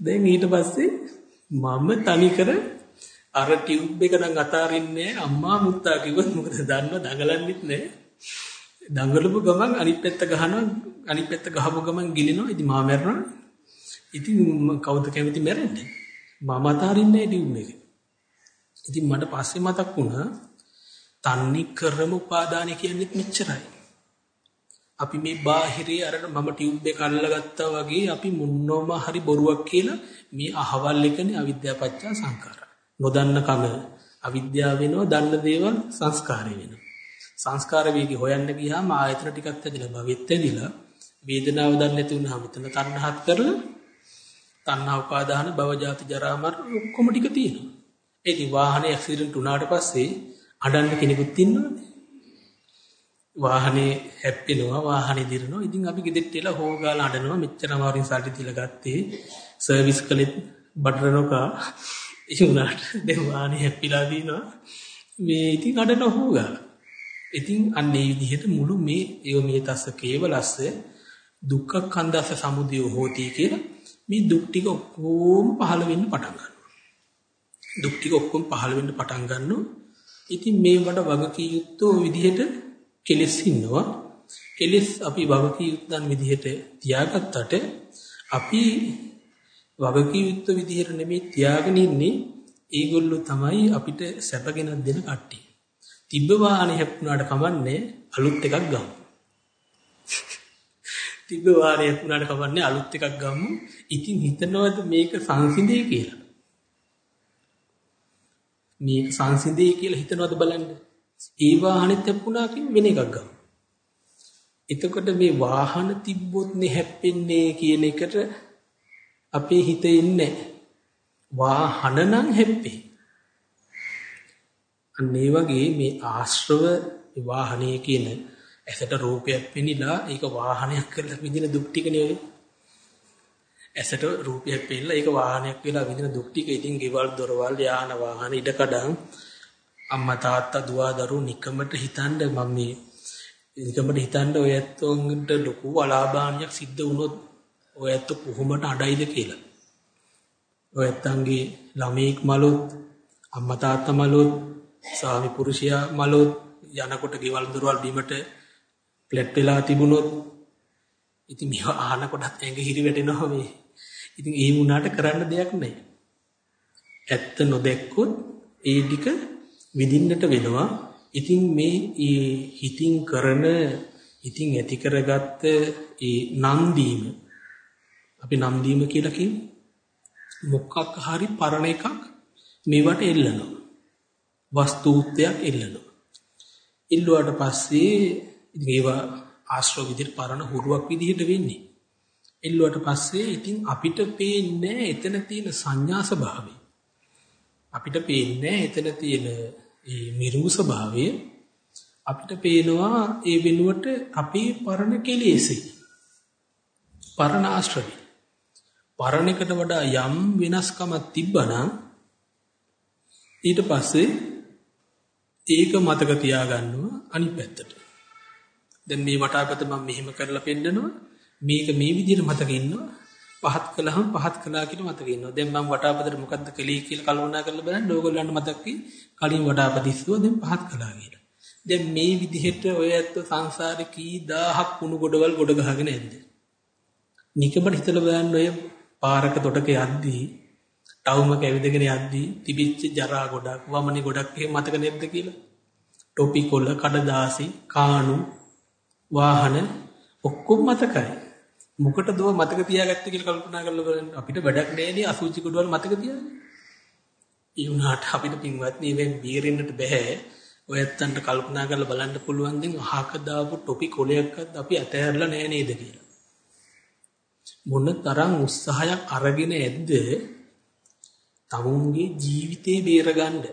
Speaker 1: දැන් ඊට පස්සේ මම තනිකර අර ටියුබ් එක නම් අතාරින්නේ අම්මා මුත්තා කිව්වොත් මොකද දන්නව? දඟලන්නෙත් නෑ. දඟලපු ගමන් අනිත් පැත්ත ගහනවා. අනිත් පැත්ත ගහපු ගමන් ගිලිනවා. ඉතින් මා මැරෙනවා. ඉතින් කවුද කැමති මැරෙන්නේ? මම අතාරින්නේ ටියුබ් එක. ඉතින් මට පස්සේ මතක් වුණා තන්නේ කරම උපාදානය කියන්නේ මෙච්චරයි. අපි මේ බාහිරේ අර මම ටියුබ් එක අල්ලගත්තා වගේ අපි මුන්නෝම හරි බොරුවක් කියලා මේ අහවල් එකනේ අවිද්‍යාව පත්‍ය සංකාර. නොදන්න කම අවිද්‍යාව වෙනවා දන්න දේවල් සංස්කාරය වෙනවා. සංස්කාර වේගي හොයන්න ගියාම ආයතන ටිකක් ඇදලා භවෙත් ඇදලා වේදනාව දන්නේ නැති වුණාම එතන තණ්හාත් කරලා තණ්හා උපාදාන භව ජාති ජරා මරණ ඔක්කොම ටික තියෙනවා. ඒ ඉතින් වාහනේ ඇක්සිඩන්ට් වුණාට පස්සේ අඩන්න කෙනෙකුත් ඉන්නවනේ. වාහනේ හැප්පෙනවා වාහනේ දිරනවා. ඉතින් අපි ගෙදෙට්ට එලා හොගාලා අඬනවා මෙච්චර අමාරුවෙන් සල්ලි දීලා ගත්තේ සර්විස් කළෙත් බඩරනෝකා ඒ වුණාට දැන් වාහනේ හැප්පිලා දිනවා. මේ ඉතින් අඬන හොගාලා. ඉතින් අන්න ඒ විදිහට මුළු මේ ඒව මේ තස්ස කේවලස්ස දුක්ඛ කන්දස සමුදය හෝති කියලා මේ දුක් ටික ඔක්කොම පහළ වෙන්න පටන් ගන්නවා. දුක් ටික ඔක්කොම පහළ වෙන්න පටන් ගන්නවා. ඉතින් මේවට වගකී යුත්තෝ විදිහට කෙලෙස් ඉන්නවා. කෙලෙස් අපි වගකී යුත්තන් විදිහට තියාගත්තට අපි වගකී යුත්ත විදිහට නෙමෙයි තියාගෙන ඉන්නේ ඒගොල්ලෝ තමයි අපිට සැපගෙන දෙන කට්ටිය. තිබ්බ වාහනේ හැප්පුණාට කමන්නේ අලුත් එකක් ගමු. තිබ්බ වාහනේ හැප්පුණාට කමන්නේ අලුත් එකක් ගමු. ඉතින් හිතනවද මේක සංසිඳේ කියලා? මේක සංසිඳේ කියලා හිතනවද බලන්න. ඒ වාහනෙත් හැප්පුණා කියන වෙන එකක් ගමු. එතකොට මේ වාහන තිබ්බොත් නේ හැප්පෙන්නේ කියන එකට අපේ හිත ඉන්නේ වාහන නම් හැප්පේ. අන්න ඒ වගේ මේ ආශ්‍රව වාහනය කියන ඇසට රූපයක් පෙනිලා ඒක වාහනයක් කරලා විඳින දුක් ටික නෙවෙයි. ඇසට රූපයක් පෙන්නලා ඒක වාහනයක් වෙලා විඳින දුක් ටික ඉතින් ගෙවල් දොරවල් යාන වාහන ඉඩකඩම් අම්මා තාත්තා දුව දරුවෝ නිකමට හිතන්න මම මේ නිකමට හිතන්න ඔය ඇත්තොන්ට ලොකු අලාභානියක් සිද්ධ වුණොත් ඔය ඇත්ත කොහොමද අඩයිද කියලා. ඔය ඇත්තන්ගේ ළමෙක් මලොත් අම්මා තාත්තා මලොත් සාමි පුරුෂයා මලොත් යනකොට ගෙවල් දොරවල් බීමට ප්ලැට් වෙලා තිබුණොත් ඉතින් මේවා අහන කොටත් ඇඟ හිරි වැටෙනවා මේ. ඉතින් ඒ වුණාට කරන්න දෙයක් නැහැ. ඇත්ත නොදැක්කොත් ඒ ටික විඳින්නට වෙනවා. ඉතින් මේ හිතින් කරන ඉතින් ඇති කරගත්ත ඒ නම් දීම අපි නම් දීම කියලා කියන්නේ මොකක් හරි පරණ එකක් මේවට එල්ලනවා. වස්තුත්වයක් එල්ලනවා. ඉල්ලුවාට පස්සේ ඉතින් ඒවා ආශ්‍රව විදිහට පරණ හුරුවක් විදිහට වෙන්නේ. එල්ලුවට පස්සේ ඉතින් අපිට පේන්නේ එතන තියෙන සංඥා ස්වභාවය. අපිට පේන්නේ එතන තියෙන ඒ මිරිඟු ස්වභාවය අපිට පේනවා ඒ වෙනුවට අපේ පරණ කෙලෙසි. පරණ ආශ්‍රවි. පරණකට වඩා යම් වෙනස්කමක් තිබ්බනම් ඊට පස්සේ ඒක මතක තියාගන්නවා අනිත් පැත්තට. දැන් මේ වටාපත මම මෙහෙම කරලා පෙන්නනවා මේක මේ විදිහට මතක ඉන්නවා පහත් කළාම පහත් කළා කියලා මතක ඉන්නවා. දැන් මම වටාපතට මොකද්ද කළේ කියලා කල්පනා කරලා බලන්න ඕගොල්ලන්ට මතක් වී කලින් වටාපත ඉස්සුවා දැන් පහත් කළා කියලා. දැන් මේ විදිහට ඔය ඇත්ත සංසාරේ කී දහහක් කුණු ගොඩවල් ගොඩ ගහගෙන ඇද්ද? නිකබට හිතලා බලන්න ඔය පාරක තොටක යද්දී ටවුමක ඇවිදගෙන යද්දී තිබිච්ච ජරා ගොඩක් වමනේ ගොඩක් එහෙම මතක නැද්ද කියලා? ටොපි කොළ කඩදාසි කාණු වාහන ඔක්කොම මතකයි. මොකටද ඔය මතක තියාගත්තේ කියලා කල්පනා කරලා බලන්න අපිට වැඩක් නෑනේ අසුචි කොටවල් මතක තියාගන්න. ඒ වුණාට අපිට පින්වත්නි ඉවෙන් බීරෙන්නට බෑ. ඔය ඇත්තන්ට කල්පනා කරලා බලන්න පුළුවන් දෙන් අහක දාපු ටොපි කොලයක්වත් අපි අතහැරලා නෑ නේද කියලා. මොන තරම් උත්සාහයක් අරගෙන ඇද්ද තමුන්ගේ ජීවිතේ බේරගන්න.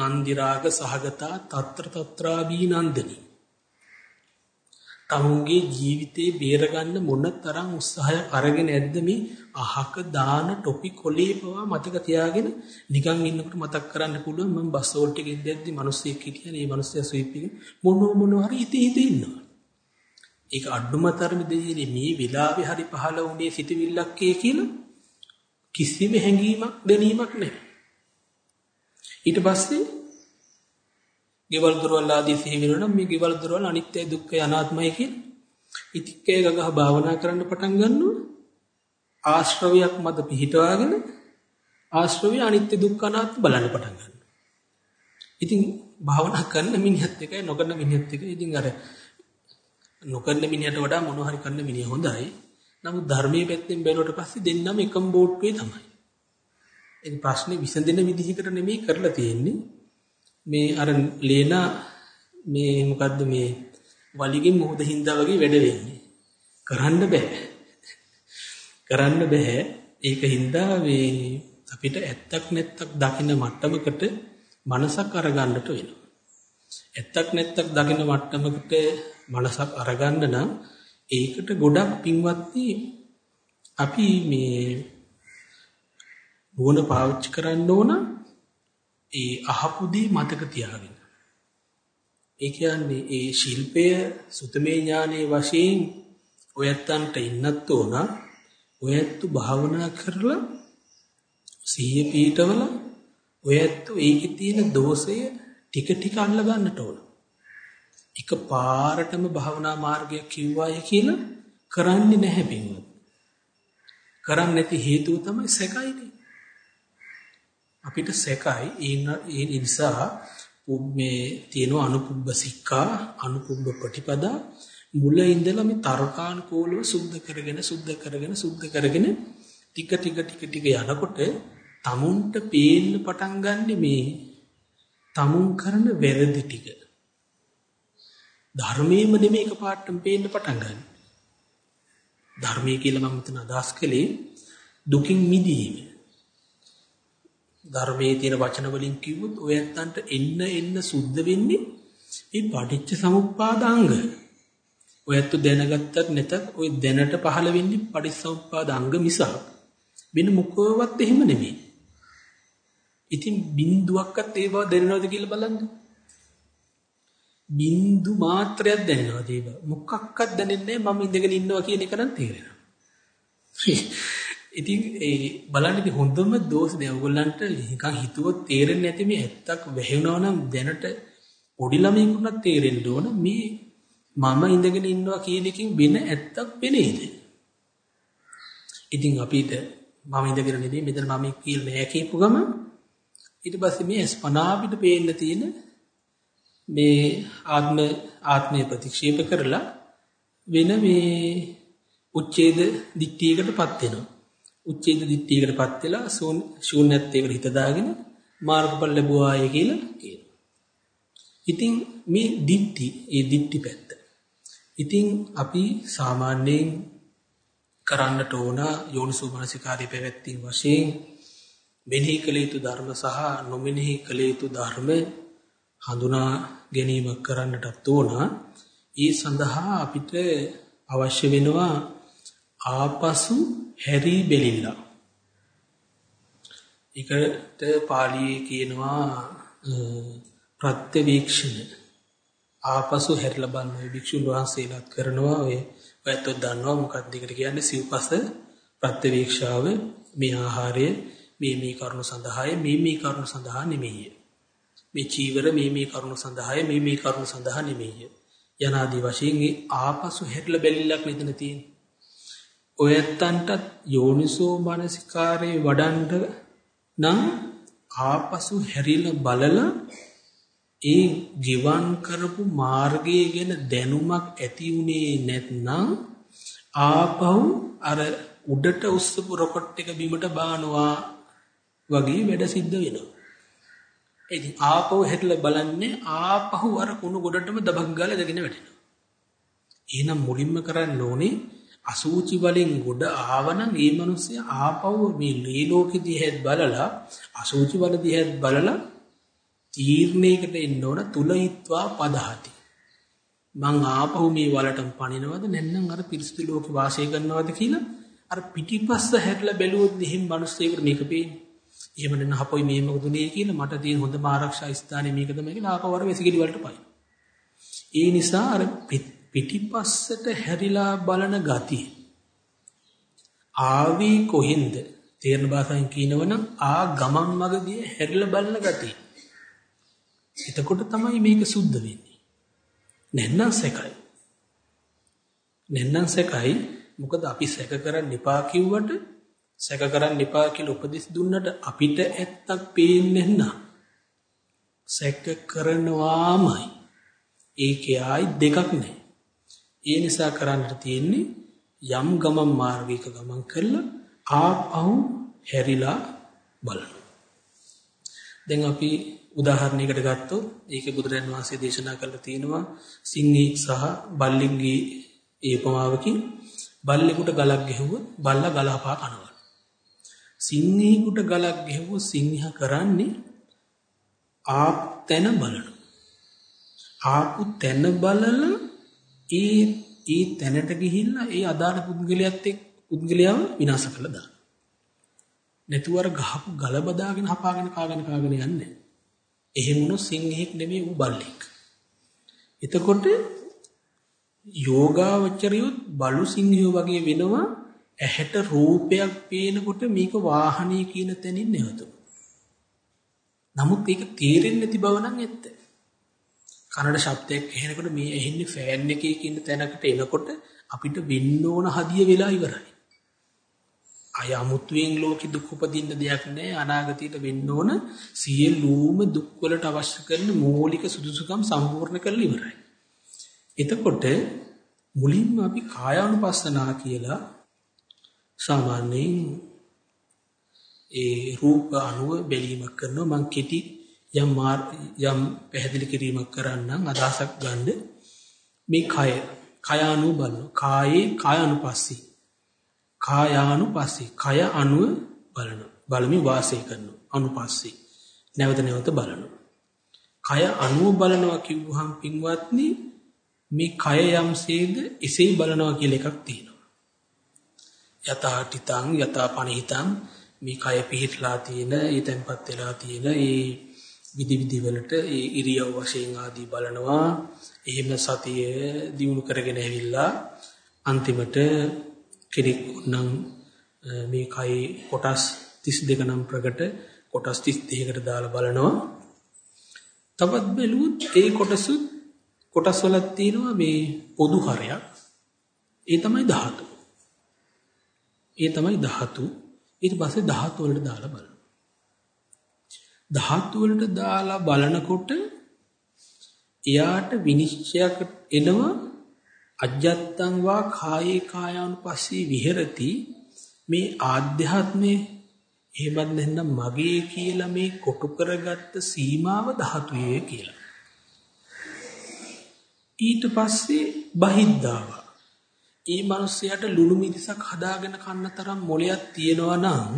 Speaker 1: නන්දි රාග සහගතා తත්‍ර తත්‍රාබී නන්දනී තමුන්ගේ ජීවිතේ බේරගන්න මොන තරම් උත්සාහයක් අරගෙන ඇද්ද මේ අහක දාන ටොපි කොලේ පවා මතක තියාගෙන නිකන් ඉන්නකොට මතක් කරන්න පුළුවන් මම බස් වෝල්ට් එකේ ඉඳද්දි මිනිස්සෙක් හිටියනේ මේ මිනිස්සයා ස්වීප් එකේ. මොන මොන හරි ඉතී ඉතී ඉන්නවා. ඒක අඩුම තරමේදී මේ විලාවේ හරි පහළ වුණේ සිටවිල්ලක් ඒ කියලා කිසිම හැඟීමක් දැනීමක් නැහැ. ඊට පස්සේ ගෙවල් දොරවල් ආදී සිහි වෙනනම් මේ ගෙවල් දොරවල් අනිත්‍ය දුක්ඛ අනාත්මයි කියන ඉතික්කේ ගගහ භාවනා කරන්න පටන් ගන්නවා. ආශ්‍රවයක් මත පිහිටවාගෙන ආශ්‍රවය අනිත්‍ය දුක්ඛ අනාත්ම බලන්න පටන් ගන්නවා. ඉතින් භාවනා කරන මිනිහත් එකයි නොකරන මිනිහත් එකයි. ඉතින් අර නොකරන මිනිහට වඩා මොන හරි කරන මිනිහ හොඳයි. නමුත් ධර්මයේ පැත්තෙන් බැලුවට පස්සේ දෙන්නම එකම බෝට්ටුවේ තමයි. ඒ ප්‍රශ්නේ විසඳෙන විදිහකට නෙමෙයි කරලා තියෙන්නේ. මේ අර ලේනා මේ මොකද්ද මේ වලිගෙන් මොහොත හින්දා වගේ වැඩ වෙන්නේ. කරන්න බෑ. කරන්න බෑ. ඒක හින්දා මේ අපිට ඇත්තක් නැත්තක් දකින්න මට්ටමකට මනසක් අරගන්නට වෙනවා. ඇත්තක් නැත්තක් දකින්න මට්ටමකට මනසක් අරගන්න නම් ඒකට ගොඩක් පින්වත්නි අපි මේ නුවණ පාවිච්චි කරන්න ඕන ඒ අහපු දේ මතක තියාගෙන. ඒ කියන්නේ ඒ ශිල්පය සුතමේ ඥානයේ වශයෙන් ඔයත්තන්ට ඉන්නත් ඕන. ඔයත්තු භාවනා කරලා සිහිය පීඨවල ඔයත්තු ඒකේ තියෙන දෝෂය ටික ටික අල්ල ගන්නට ඕන. එක පාරටම භාවනා මාර්ගය කිව්වාය කියලා කරන්නේ නැහැ පින්වත්. කරන්නේ නැති හේතුව තමයි සැකයිනේ. අපිට සැකයි ඒ නිසා මේ තියෙන අනුකුබ්බ සික්ඛා අනුකුබ්බ ප්‍රතිපදා මුල ඉඳලා මේ තර්කානුකූලව සුද්ධ කරගෙන සුද්ධ කරගෙන සුද්ධ කරගෙන ටික ටික ටික ටික යනකොට tamunට පේන්න පටන් ගන්න මේ tamun කරන වැරදි ටික ධර්මයේම නෙමෙයි එකපාරටම පේන්න පටන් ගන්න. ධර්මයේ කියලා මම මෙතන අදහස් කළේ දුකින් මිදීම. ධර්මයේ තියෙන වචන වලින් කිව්වොත් ඔය ඇත්තන්ට එන්න එන්න සුද්ධ වෙන්නේ මේ පටිච්ච සමුප්පාද අංග. ඔය ඇත්ත දැනගත්තත් නැතත් ඔය දැනට පහළ වෙන්නේ පටිච්චසමුප්පාද අංග මිසක් වෙන මොකවත් එහෙම නෙමෙයි. ඉතින් බින්දුවක්වත් ඒ බව දැනනවද කියලා බලන්න. බින්දු මාත්‍රයක් දැනනවද ඒ බව? මොකක්වත් දැනෙන්නේ නැහැ මම ඉඳගෙන ඉන්නවා කියන එක නම් තේරෙනවා. ඉතින් ඒ බලන්න ඉතින් හොඳම දෝෂනේ ඔයගොල්ලන්ට නිකන් හිතුවොත් තේරෙන්නේ නැති මේ ඇත්තක් වැහෙනවා නම් දැනට පොඩි ළමයෙකුට තේරෙන්න ඕන මේ මම ඉඳගෙන ඉන්නවා කියන එකෙන් වෙන ඇත්තක් වෙනේද? ඉතින් අපිට මම ඉඳගෙන නෙමෙයි මෙතන මම කියලා නෑ කියපු ගම ඊට පස්සේ මේ ස්පනා අපිට පේන්න තියෙන මේ ආත්ම ආත්මය ප්‍රතික්ෂේප කරලා වෙන මේ උච්ඡේද දික්තියකටපත් වෙනවා. උච්චේද දිට්ඨියකටපත් වෙලා ශූන්‍යත්වයකට හිත දාගෙන මාර්ගඵල ලැබුවාය කියලා කියනවා. ඉතින් මේ දිට්ඨි, ඒ දිට්ඨි පැත්ත. ඉතින් අපි සාමාන්‍යයෙන් කරන්නට ඕන යෝනිසෝ මනසිකාරී පැවැත්වීම වශයෙන් මෙනෙහි කළ යුතු ධර්ම සහ නොමෙනෙහි කළ යුතු ධර්ම හඳුනා ගැනීම කරන්නටත් ඕන. ඒ සඳහා අපිට අවශ්‍ය වෙනවා ආපසු හැරි බෙලිල්ල. ඒකට පාළියේ කියනවා ප්‍රත්‍යවීක්ෂණ. ආපසු හැරිලා බලන ඔය භික්ෂුන් වහන්සේලාත් කරනවා ඔය ඔයත් දන්නවා මොකක්ද ඒකට කියන්නේ සිව්පස ප්‍රත්‍යවීක්ෂාව මේ ආහාරය මේ මේ කරුණු සඳහාය මේ මේ කරුණු සඳහා නෙමෙයි. මේ චීවර මේ මේ කරුණු සඳහාය මේ මේ කරුණු සඳහා නෙමෙයි. යනාදී වශයෙන් ඒ ආපසු හැරිලා බැලිල්ලක් මෙතන තියෙනවා. ඔයත්තන්ට යෝනිසෝ මානසිකාරේ වඩන්න නම් ආපසු හැරිලා බලලා ඒ ජීවන් කරපු මාර්ගය ගැන දැනුමක් ඇති උනේ නැත්නම් ආපහු අර උඩට උස්සපු රොකට් එක බිමට බානවා වගේ වැඩ සිද්ධ වෙනවා. ඉතින් ආපහු හැරිලා බලන්නේ ආපහු අර කුණු ගොඩටම දබක් ගාලා දගෙන වැටෙනවා. එහෙනම් මුලින්ම කරන්න ඕනේ අසූචි වලින් ගොඩ ආවනම් ඒ මිනිස්සයා ආපහු මේ ලී ලෝකෙ දිහත් බලලා අසූචි වල දිහත් බලලා තීර්ණයකට එන්න ඕන තුලයිත්වා පදහති. මං ආපහු මේ වලටම පණිනවද නැත්නම් අර පිරිසිදු ලෝකේ වාසය කරනවද කියලා අර පිටිපස්ස හැරිලා බැලුවොත් එහෙම මිනිස්සෙකුට මේක පේන්නේ. එහෙම නැත්නම් අපොයි මේ මොකදුනේ කියලා මට තියෙන හොඳම ආරක්ෂා ස්ථානේ මේක තමයි කියලා ආපහු අර වැසිකිලි වලට පයි. ඒ නිසා අර පිටිපස්සට හැරිලා බලන ගතිය. ආවි කොහින්ද? තේරෙන භාෂාවෙන් කියනවනම් ආ ගමන් මගදී හැරිලා බලන ගතිය. එතකොට තමයි මේක සුද්ධ වෙන්නේ. නැත්නම් සැකයි. නැත්නම් සැකයි මොකද අපි සැක කරන්න එපා කිව්වට සැක කරන්න එපා කියලා උපදෙස් දුන්නට අපිට ඇත්තක් පේන්නේ නැත්නම් සැක කරනවාමයි. ඒකේ ආයි දෙකක් නැහැ. ඒ නිසා කරන්නට තියෙන්නේ යම් ගමන් මාර්ගයක ගමන් කරලා ආපහු හැරිලා බලන්න. දැන් අපි උදාහරණයකට ගත්තොත් ඒකේ බුදුරන් වහන්සේ දේශනා කළා තියෙනවා සිංහී සහ බල්ලින්ගේ ඒපමාවකින් බල්ලෙකුට ගලක් ගෙහුවොත් බල්ලා ගලපා කනවා. සිංහීකුට ගලක් ගෙහුවොත් සිංහා කරන්නේ ආප් තැන බලනවා. ආපු තැන බලලා ඒ ඒ තැනට ගිහිල්ලා ඒ අදාළ පුද්ගලයාත් එක්ක පුද්ගලයාව විනාශ කළා දාන. නැතුව අර ගහපු ගල බදාගෙන හපාගෙන කාගෙන කාගෙන යන්නේ. එහෙම වුණොත් සිංහෙක් නෙමෙයි ඌ බල්ලෙක්. එතකොට යෝගාවචරියොත් බලු සිංහයෝ වගේ වෙනවා ඇහැට රූපයක් පේනකොට මේක වාහනේ කියන තැනින් නැවතු. නමුත් ඒක තේරෙන්නේ නැති බව නම් ඇත්ත. කනට ශබ්දයක් ඇහෙනකොට මේ ඇහෙන්නේ ෆෑන් එකේ කියන තැනකට එනකොට අපිට වෙන්න ඕන හදිය වෙලා ඉවරයි. අය අමුතුවෙන් ලෝකෙ දුක් උපදින්න දෙයක් නැහැ අනාගතයට වෙන්න ඕන සියලුම දුක් වලට අවශ්‍ය කරන මූලික සුදුසුකම් සම්පූර්ණ කරලා ඉවරයි. එතකොට මුලින්ම අපි කායානුපස්සනා කියලා සාමාන්‍යයෙන් ඒ රූප අණුව බැලීමක් කරනවා මං කෙටි යම් යම් පැහැදිලි කිරීමක් කරන්නම් අදහසක් ගන්න. මේ කය කයානු බලන කායේ කායानुපස්සී කායානුපස්සී. කය අනුව බලන බලමින් වාසය කරනවා. අනුපස්සී. නැවත නැවත බලනවා. කය අනුව බලනවා කිව්වහම පින්වත්නි මේ කය යම්සේද එසේ බලනවා කියලා එකක් තියෙනවා. යථාටිතං යථාපනිහිතං මේ කය පිහිටලා තියෙන ඒ තැන්පත් වෙලා තියෙන ඒ විදි විදි වලට ඒ ඉරියව් වශයෙන් ආදී බලනවා. එහෙම සතිය දිනු කරගෙන ඇවිල්ලා අන්තිමට කෙනෙක් නම් මේ කයි කොටස් 32 නම් ප්‍රකට කොටස් 32කට දාලා බලනවා. තවත් බැලුවොත් ඒ කොටසු කොටස් වල තියෙනවා මේ පොදු හරයක්. ඒ තමයි ධාතු. ඒ තමයි ධාතු. ඊට පස්සේ ධාතු වලට දාලා බලනවා. ධාතු වලට දාලා බලනකොට එයාට විනිශ්චයක් එනවා අජත්තං වා කායේ කායානුපස්සී විහෙරති මේ ආධ්‍යාත්මයේ එහෙමත් නැත්නම් මගේ කියලා මේ කොටු කරගත්ත සීමාව ධාතුයේ කියලා. ඊට පස්සේ බහිද්දාව. ඒ මිනිස්සයාට ලුණු මිරිසක් හදාගෙන කන්න තරම් මොලයක් තියෙනවා නම්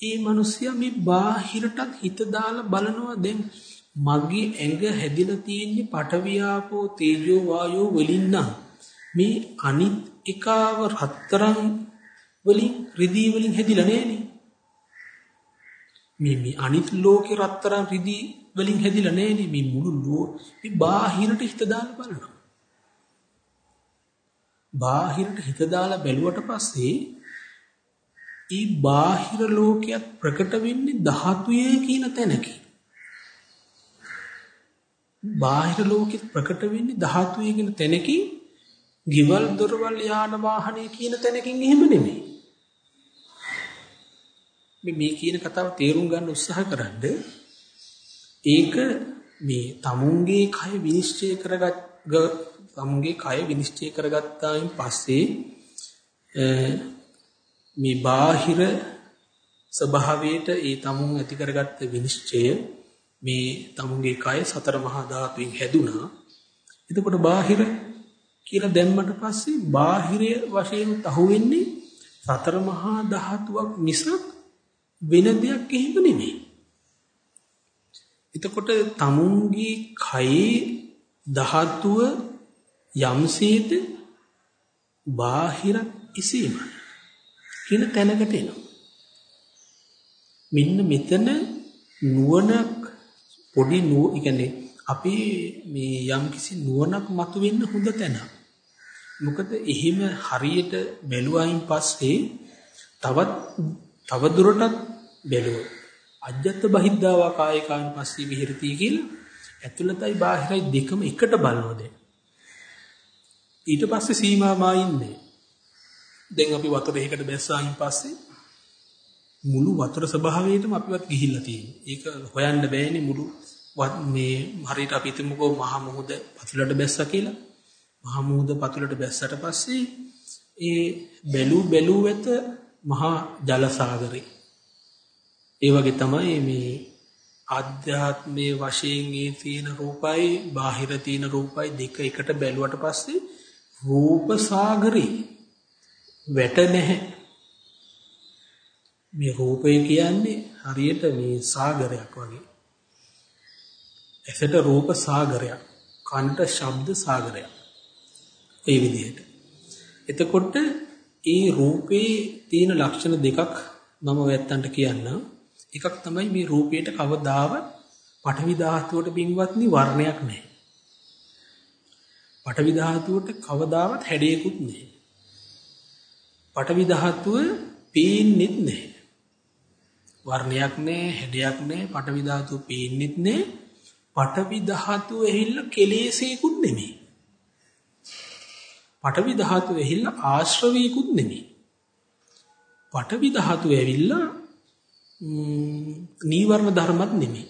Speaker 1: ඒ මිනිස්සයා මේ බාහිරටත් හිත දාලා බලනවා. දැන් මගේ ඇඟ හැදිලා තියෙන්නේ පටවියාපෝ තේජෝ වායෝ වලින් නම්. මේ අනිත් එකව රත්තරන් වලින් රිදී වලින් හැදිලා නෑනේ. මේ මේ අනිත් ලෝකේ රත්තරන් රිදී වලින් හැදිලා නෑනේ. මේ මුළු ලෝ මේ බාහිරට හිත දාලා බලනවා. බාහිරට හිත දාලා බැලුවට පස්සේ ඊ බාහිර ලෝකයක් ප්‍රකට වෙන්නේ ධාතුයේ කියන තැනකින් බාහිර ලෝකෙත් ප්‍රකට වෙන්නේ ධාතුයේ කියන තැනකින් ගිවල් දොරවල් යාන වාහනේ කියන තැනකින් එහෙම නෙමෙයි. මේ මේ කියන කතාව තේරුම් ගන්න උත්සාහ කරද්ද ඒක මේ tamunගේ කය විනිශ්චය කරගත් tamunගේ කය විනිශ්චය කරගත්තායින් පස්සේ මේ බාහිර ස්වභාවයට ඒ tamun ඇති කරගත්ත විනිශ්චය මේ තමුන්ගේ කය සතර මහා ධාතුවෙන් හැදුනා. එතකොට බාහිර කියලා දැම්මට පස්සේ බාහිරය වශයෙන් අහුවෙන්නේ සතර මහා ධාතුවක් මිසක් වෙන දෙයක් එහෙම නෙමෙයි. එතකොට තමුන්ගේ කයේ ධාතුව යම්සේද බාහිර ඉසීම කියන තැනකට එනවා. මෙන්න මෙතන නුවණක් පොඩි නුව කියන්නේ අපි මේ යම්කිසි නුවණක් මතුවෙන්න හොඳ තැන. මොකද එහිම හරියට බැලුවායින් පස්සේ තවත් තව දුරටත් බැලුවොත් අජ්ජත් බහිද්දාවා කායකාන් පස්සේ විහෙරති කියලා ඇතුළතයි බාහිරයි දෙකම එකට බලනවා දැන්. ඊට පස්සේ සීමාමා ඉන්නේ. දැන් අපි වතුර එකකට බැස්සායින් පස්සේ මුළු වතුර ස්වභාවයටම අපිවත් ගිහිල්ලා තියෙනවා. ඒක හොයන්න බෑනේ මුළු මේ හරියට අපි හිතමුකෝ මහා මුහුද පතුලට බැස්සා කියලා. මහා මුහුද පතුලට බැස්සට පස්සේ ඒ බැලු බැලු වෙත මහා ජල සාගරේ. ඒ වගේ තමයි මේ ආධ්‍යාත්මයේ වශයෙන් ඒ තියෙන රූපයි බාහිර තියෙන රූපයි දෙක එකට බැලුවට පස්සේ රූප සාගරේ වැට නැහැ. මේ රූපය කියන්නේ හරියට මේ සාගරයක් වගේ. ඇසට රූප සාගරයක්, කනට ශබ්ද සාගරයක්. ඒ විදිහට. එතකොට ඒ රූපේ තියෙන ලක්ෂණ දෙකක් මම ඔයත්තන්ට කියන්නම්. එකක් තමයි මේ රූපයට කවදාවත් පඨවි ධාතුවට බින්වත්නි වර්ණයක් නැහැ. පඨවි ධාතුවට කවදාවත් හැඩයකුත් නැහැ. පඨවි ධාතුව පේන්නෙත් නැහැ. වර්ණයක් නැහැ, හැඩයක් නැහැ, පඨවි ධාතුව පේන්නෙත් නැහැ. පඨවි ධාතුව ඇහිල්ල කෙලෙසේකුත් නෙමෙයි. පඨවි ධාතුව ඇහිල්ල ආශ්‍රවීකුත් නෙමෙයි. පඨවි ධාතුව ඇවිල්ලා නීවරණ ධර්මත් නෙමෙයි.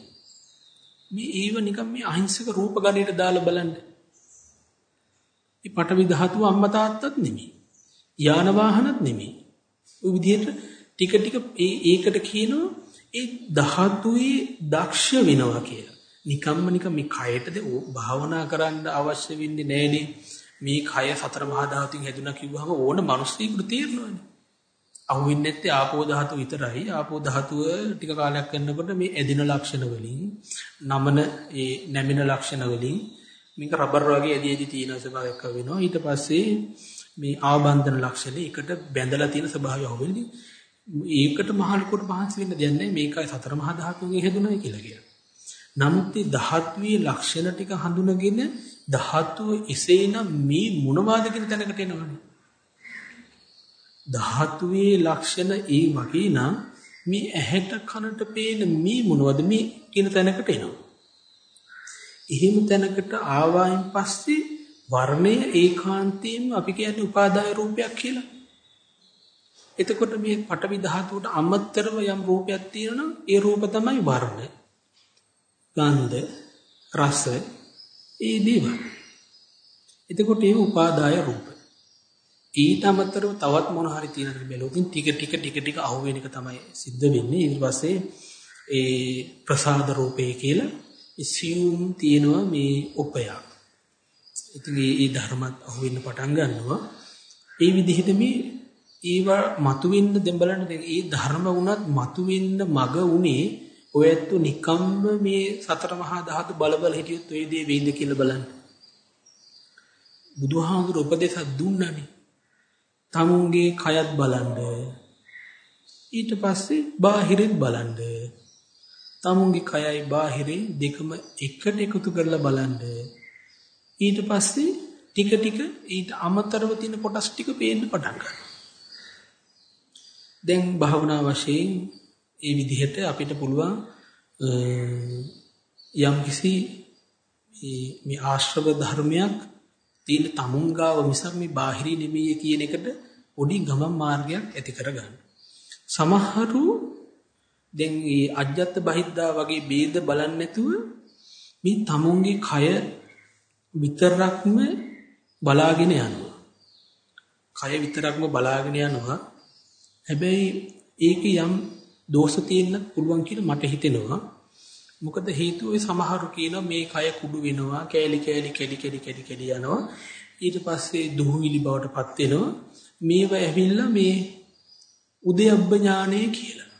Speaker 1: මේ ඒව නිකන් මේ අහිංසක රූප ගණයට දාලා බලන්න. මේ පඨවි ධාතුව අම්මා තාත්තත් නෙමෙයි. යාන වාහනත් නෙමෙයි. ඔය විදිහට ටික ටික ඒකට කියනවා ඒ ධාතුවේ දක්ෂ වෙනවා කියලා. නිකම්ම නිකම් මේ කයටද භාවනා කරන්න අවශ්‍ය වෙන්නේ නැහනේ. මේ කය සතර මහා ධාතුන් හැදුනා කිව්වහම ඕන මිනිස්සෙකුට තේරෙනවනේ. අහුවෙන්නේ නැත්තේ ආපෝ ධාතුව විතරයි. ආපෝ ධාතුව ටික කාලයක් යනකොට මේ ඇදින ලක්ෂණ වලින්, නමන ඒ නැමින ලක්ෂණ වලින් මේක රබර් වගේ ඇදි ඇදි තියෙන ස්වභාවයක් වෙනවා. ඊට පස්සේ මේ ආබන්ධන ලක්ෂණ එකට බැඳලා තියෙන ස්වභාවය අහුවෙන්නේ. ඒකට මහලුකොට මහන්සි වෙන්න දෙයක් නැහැ. මේකයි සතර මහා ධාතුන්ගේ හැදුනයි කියලා කියනවා. නමුත් ධාත්වී ලක්ෂණ ටික හඳුනගෙන ධාතුව එසේනම් මේ මොනවාද කියන තැනකට එනවනේ. ධාතුවේ ලක්ෂණ ඒ වගේ නම් මේ ඇහැට කනට පේන මේ මොනවද මේ කියන තැනකට එනවා. එහෙම තැනකට ආවායින් පස්සේ වර්ණය ඒකාන්තයෙන්ම අපි කියන්නේ උපාදාය රූපයක් කියලා. එතකොට මේ පටවි ධාතුවට අමතරව යම් රූපයක් තියෙනවා ඒ රූප තමයි වර්ණ. ගන්ධ රස ඒ දේවල්. එතකොට ඒ උපාදාය රූප. ඊට අමතරව තවත් මොන හරි තියෙනද බැලුවකින් ටික ටික ටික ටික අහු වෙන එක තමයි සිද්ධ වෙන්නේ. ඊට පස්සේ ඒ ප්‍රසාද රූපේ කියලා ඉසියුම් තියෙනවා මේ උපයක්. ඉතින් මේ ධර්මත් අහු වෙන්න පටන් ගන්නවා. ඒ විදිහට මේ ඒවා මතුවෙන්න දැන් බලන්න දැන් ඒ ධර්ම වුණත් මතුවෙන්න මග උනේ ඔයත්තු නිකම්ම මේ සතර මහා ධාතු බලබල හිටියොත් ඔය දේ වෙයිද කියලා බලන්න. බුදුහාමුදුර උපදේශයක් දුන්නානේ. තමුන්ගේ කයත් බලන්න. ඊට පස්සේ බාහිරින් බලන්න. තමුන්ගේ කයයි බාහිරේ දෙකම එකට එකතු කරලා බලන්න. ඊට පස්සේ ටික ටික ඊට අමතරව තියෙන කොටස් ටික පේන්න පටන් ගන්නවා. දැන් භාවනා වශයෙන් ඒ විදිහට අපිට පුළුවන් යම් කිසි මේ ආශ්‍රව ධර්මයක් තියෙන තමුන්ගාව මිසක් මේ බාහිරි නෙමෙයි කියන එකට පොඩි ගමන් මාර්ගයක් ඇති කරගන්න. සමහරු දැන් මේ අජ්ජත් බහිද්දා වගේ ભેද බලන්නේ නැතුව මේ තමුන්ගේ කය විතරක්ම බලාගෙන යනවා. කය විතරක්ම බලාගෙන යනවා. හැබැයි ඒකේ යම් දෝෂ තියෙන්න පුළුවන් කියලා මට හිතෙනවා. මොකද හේතුව සමහරු කියනවා මේ කය කුඩු වෙනවා, කෑලි කෑලි කැඩි කැඩි කැඩි කැඩි යනවා. ඊට පස්සේ දුහවිලි බවටපත් වෙනවා. මේව ඇවිල්ලා මේ උදයබ්බ ඥානය කියලා.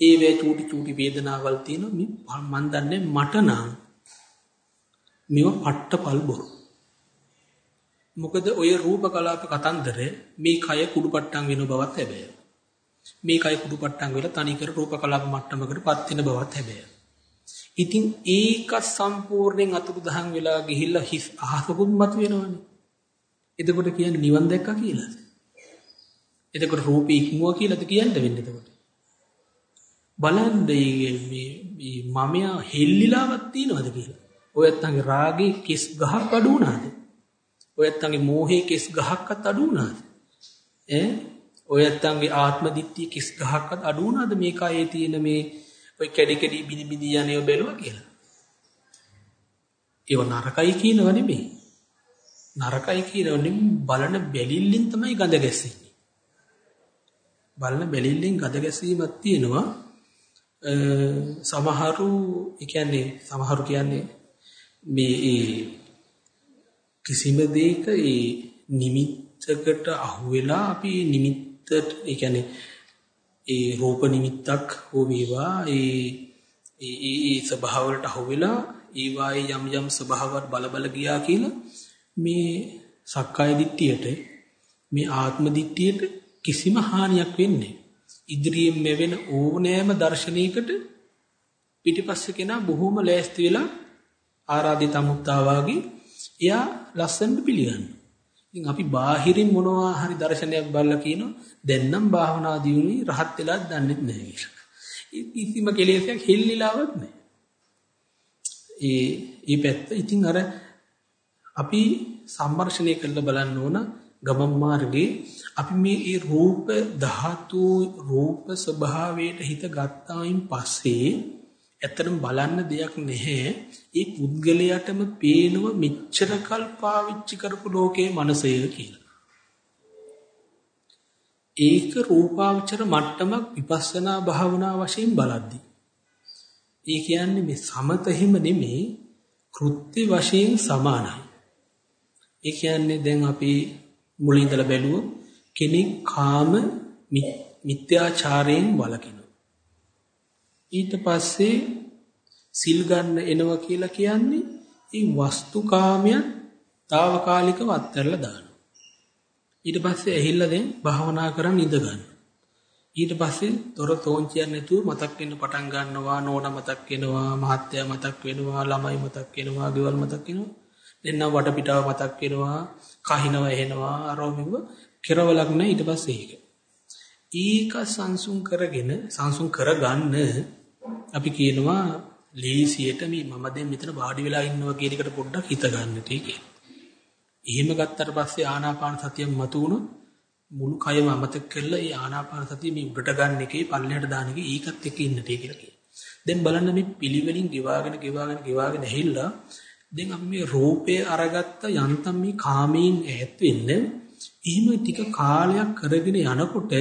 Speaker 1: ඒ වේ චූටි චූටි වේදනාවල් තියෙනවා. මම දන්නේ මට නම් මේව පට්ටපල් බොරු. මොකද ඔය රූප කලාප කතන්දර මේ කය කුඩුපට්ටම් වෙන බවත් හැබැයි. මේ කය කුඩුපට්ටම් වෙලා තනිකර රූප කලාප මට්ටමකටපත් වෙන බවත් හැබැයි. ඉතින් ඒක සම්පූර්ණයෙන් අතුරුදහන් වෙලා ගිහිල්ලා හිස් අහසකුත් මත වෙනවනේ. එතකොට කියන්නේ නිවන් දැක්කා කියලාද? එතකොට රූපේ ඉක්මුවා කියලාද කියන්න වෙන්නේ එතකොට? බලන්න මේ මේ මමයා හෙල්ලිලාවක් තියනවද කියලා. ඔය නැත්තන්ගේ රාගේ කිස් ගහක් අඩු වුණාද? ඔය නැත්තන්ගේ මෝහේ කිස් ගහක්වත් අඩු වුණාද? ඈ ඔය නැත්තන්ගේ ආත්ම දිට්ඨිය කිස් ගහක්වත් අඩු වුණාද මේ කයේ තියෙන මේ ඔය කැඩි කැඩි බිනි බිනි යන්නේ බැලුවා කියලා. ඒව නරකයි කියනව නෙමෙයි. නරකයි කියනව නෙමෙයි බලන බැලිල්ලෙන් තමයි ගඳ ගැස්සෙන්නේ. බලන බැලිල්ලෙන් ගඳ ගැසීමක් තියෙනවා. සමහරු කියන්නේ සමහරු කියන්නේ මේ කිසිම දෙයක ඒ නිමිත්තකට අහු වෙලා අපි නිමිත්තට ඒ කියන්නේ ඒ රූප නිමිත්තක් හෝ වේවා ඒ ඒ ඒ ස්වභාවවලට අහු වෙලා ඒ වායේ යම් යම් ස්වභාවවත් බල බල ගියා කියලා මේ සක්කාය දිට්ඨියට මේ ආත්ම දිට්ඨියට කිසිම හානියක් වෙන්නේ ඉදිරියෙන් මෙවෙන ඕනෑම දර්ශනයකට පිටිපස්සේ කෙනා බොහොම ලෑස්ති වෙලා ආරාධිත අමුත්තා වාගේ එයා ලස්සනට පිළිගන්නවා. ඉතින් අපි බාහිරින් මොනවා හරි දර්ශනයක් බලලා කියනවා දැන් නම් භාවනා දියුනේ රහත් වෙලාත් දන්නේ නැහැ කියලා. කිසිම කෙලෙසයක් හෙල්ලිලාවක් නැහැ. ඒ ඒ පැත්ත ඉතින් අර අපි සම්මර්ෂණය කරලා බලන්න ඕන ගමන් මාර්ගයේ අපි මේ ඒ රූප ධාතු රූප ස්වභාවයට හිත ගත්තායින් පස්සේ ඇත්තටම බලන්න දෙයක් නැහැ. ඒ පුද්ගලයාටම පේනව මෙච්චර කල් පාවිච්චි කරපු ලෝකයේ මනසය කියලා. ඒක රූපාවචර මට්ටමක් විපස්සනා භාවනා වශයෙන් බලද්දී. ඒ කියන්නේ මේ සමත හිම නෙමේ කෘත්‍ය වශයෙන් සමානයි. ඒ කියන්නේ දැන් අපි මුලින් ඉඳලා බැලුවොත් කෙනෙක් කාම මිත්‍යාචාරයෙන් වළකිනවා. ඊට පස්සේ සිල් ගන්න එනවා කියලා කියන්නේ ඒ වස්තුකාමයන් తాවකාලිකව අත්හැරලා දානවා. ඊට පස්සේ ඇහිල්ලා දැන් භාවනා කරන් ඉඳ ගන්න. ඊට පස්සේ තොර තෝංචියක් නැතුව මතක් වෙන්න පටන් ගන්නවා නෝන මතක් වෙනවා මහත්තයා මතක් වෙනවා ළමයි මතක් වෙනවා ගෙවල් මතක් වෙනවා දෙන්න වටපිටාව මතක් වෙනවා කහිනව එහෙනවා අරෝමිව කෙරවලක් නැහැ ඊට පස්සේ ඒක. ඒක සංසුන් කරගෙන සංසුන් කරගන්න අපි කියනවා ලේසියට මේ මම දැන් මෙතන වාඩි වෙලා ඉන්නවා කියන එකට පොඩ්ඩක් හිත ගන්න තියෙන්නේ. එහෙම ගත්තට පස්සේ ආනාපාන සතිය මතුවුණොත් මුළු කයම අමතක කරලා ඒ ආනාපාන සතිය මේ උඩට ගන්න එකේ පල්ලෙහාට දාන එකේ ඒකත් එක්ක ඉන්න තේ කියලා කියනවා. දැන් බලන්න මේ පිළිවෙලින් ගෙවාගෙන ගෙවාගෙන ගෙවාගෙන ඇහිලා දැන් අපි මේ රූපය අරගත්ත යන්තම් මේ කාමයෙන් ඈත් වෙන්න එහෙම ටික කාලයක් කරගෙන යනකොට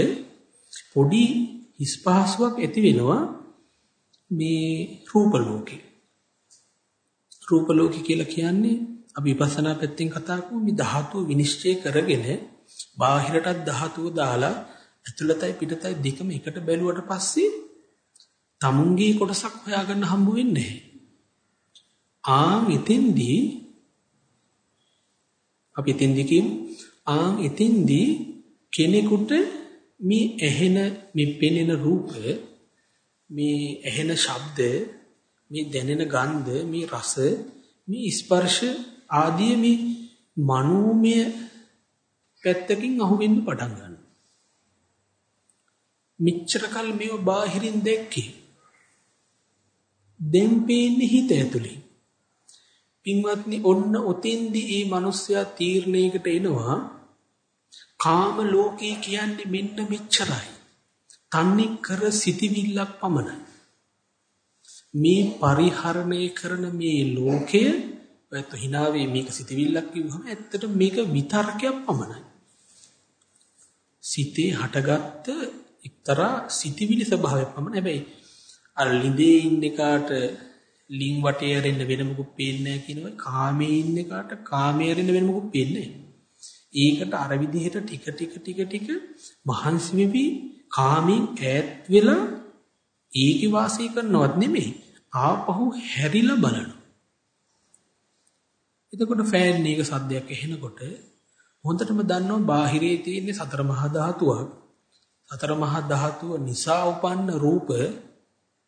Speaker 1: පොඩි හිස්පහසුවක් ඇති වෙනවා මේ රූප ලෝකේ. රූප ලෝකේ කියලා කියන්නේ අපි විපස්සනා පැත්තෙන් කතා කරමු. මේ ධාතු විනිශ්චය කරගෙන බාහිරටත් ධාතුව දාලා ඇතුළතයි පිටතයි දෙකම එකට බැලුවට පස්සේ tamunගේ කොටසක් හොයාගන්න හම්බ වෙන්නේ ආන් ඉතින්දී අපි ඉතින්දී කියමු. ආන් ඉතින්දී කෙනෙකුට මේ ඇහෙන මේ පෙනෙන රූපය මේ ඇහෙන ශබ්ද මේ දැනෙන ගන්ධ මේ රස මේ ස්පර්ශ ආදී මේ මනෝමය පැත්තකින් අහුවෙන්න පටන් ගන්නවා. මෙච්චර කල් මේව බාහිරින් දැක්කේ. දැන් පේන්නේ හිත ඇතුලේ. පින්වත්නි ඔන්න ඔතෙන්දී මේ මිනිස්සයා තීරණයකට එනවා කාම ලෝකේ කියන්නේ මෙන්න මෙච්චරයි. තන්නේ කර සිටිවිල්ලක් පමණයි. මේ පරිහරණය කරන මේ ලෝකය ඔයත් හිනාවේ මේක සිටිවිල්ලක් කිව්වම ඇත්තට මේක විතර්කයක් පමණයි. සිතේ හටගත්ත එක්තරා සිටිවිලි ස්වභාවයක් පමණ හැබැයි අර ළිඳේ ඉන්න කාට ලින් වටේ ඇරෙන්න වෙන මොකුත් පේන්නේ නැහැ කියනවා කාමයේ ඉන්න කාට කාමයේ ඇරෙන්න වෙන මොකුත් පේන්නේ ඒකට අර විදිහට ටික ටික ටික ටික මහන්සි වෙවි කාමෙන් ඈත් වෙලා ඒකේ වාසය කරනවත් නෙමෙයි ආපහු හැරිලා බලනවා එතකොට ෆෑන් එක සද්දයක් ඇහෙනකොට හොඳටම දන්නවා බාහිරේ තියෙන සතර මහා ධාතුවක් සතර මහා ධාතුව නිසා උපන්න රූප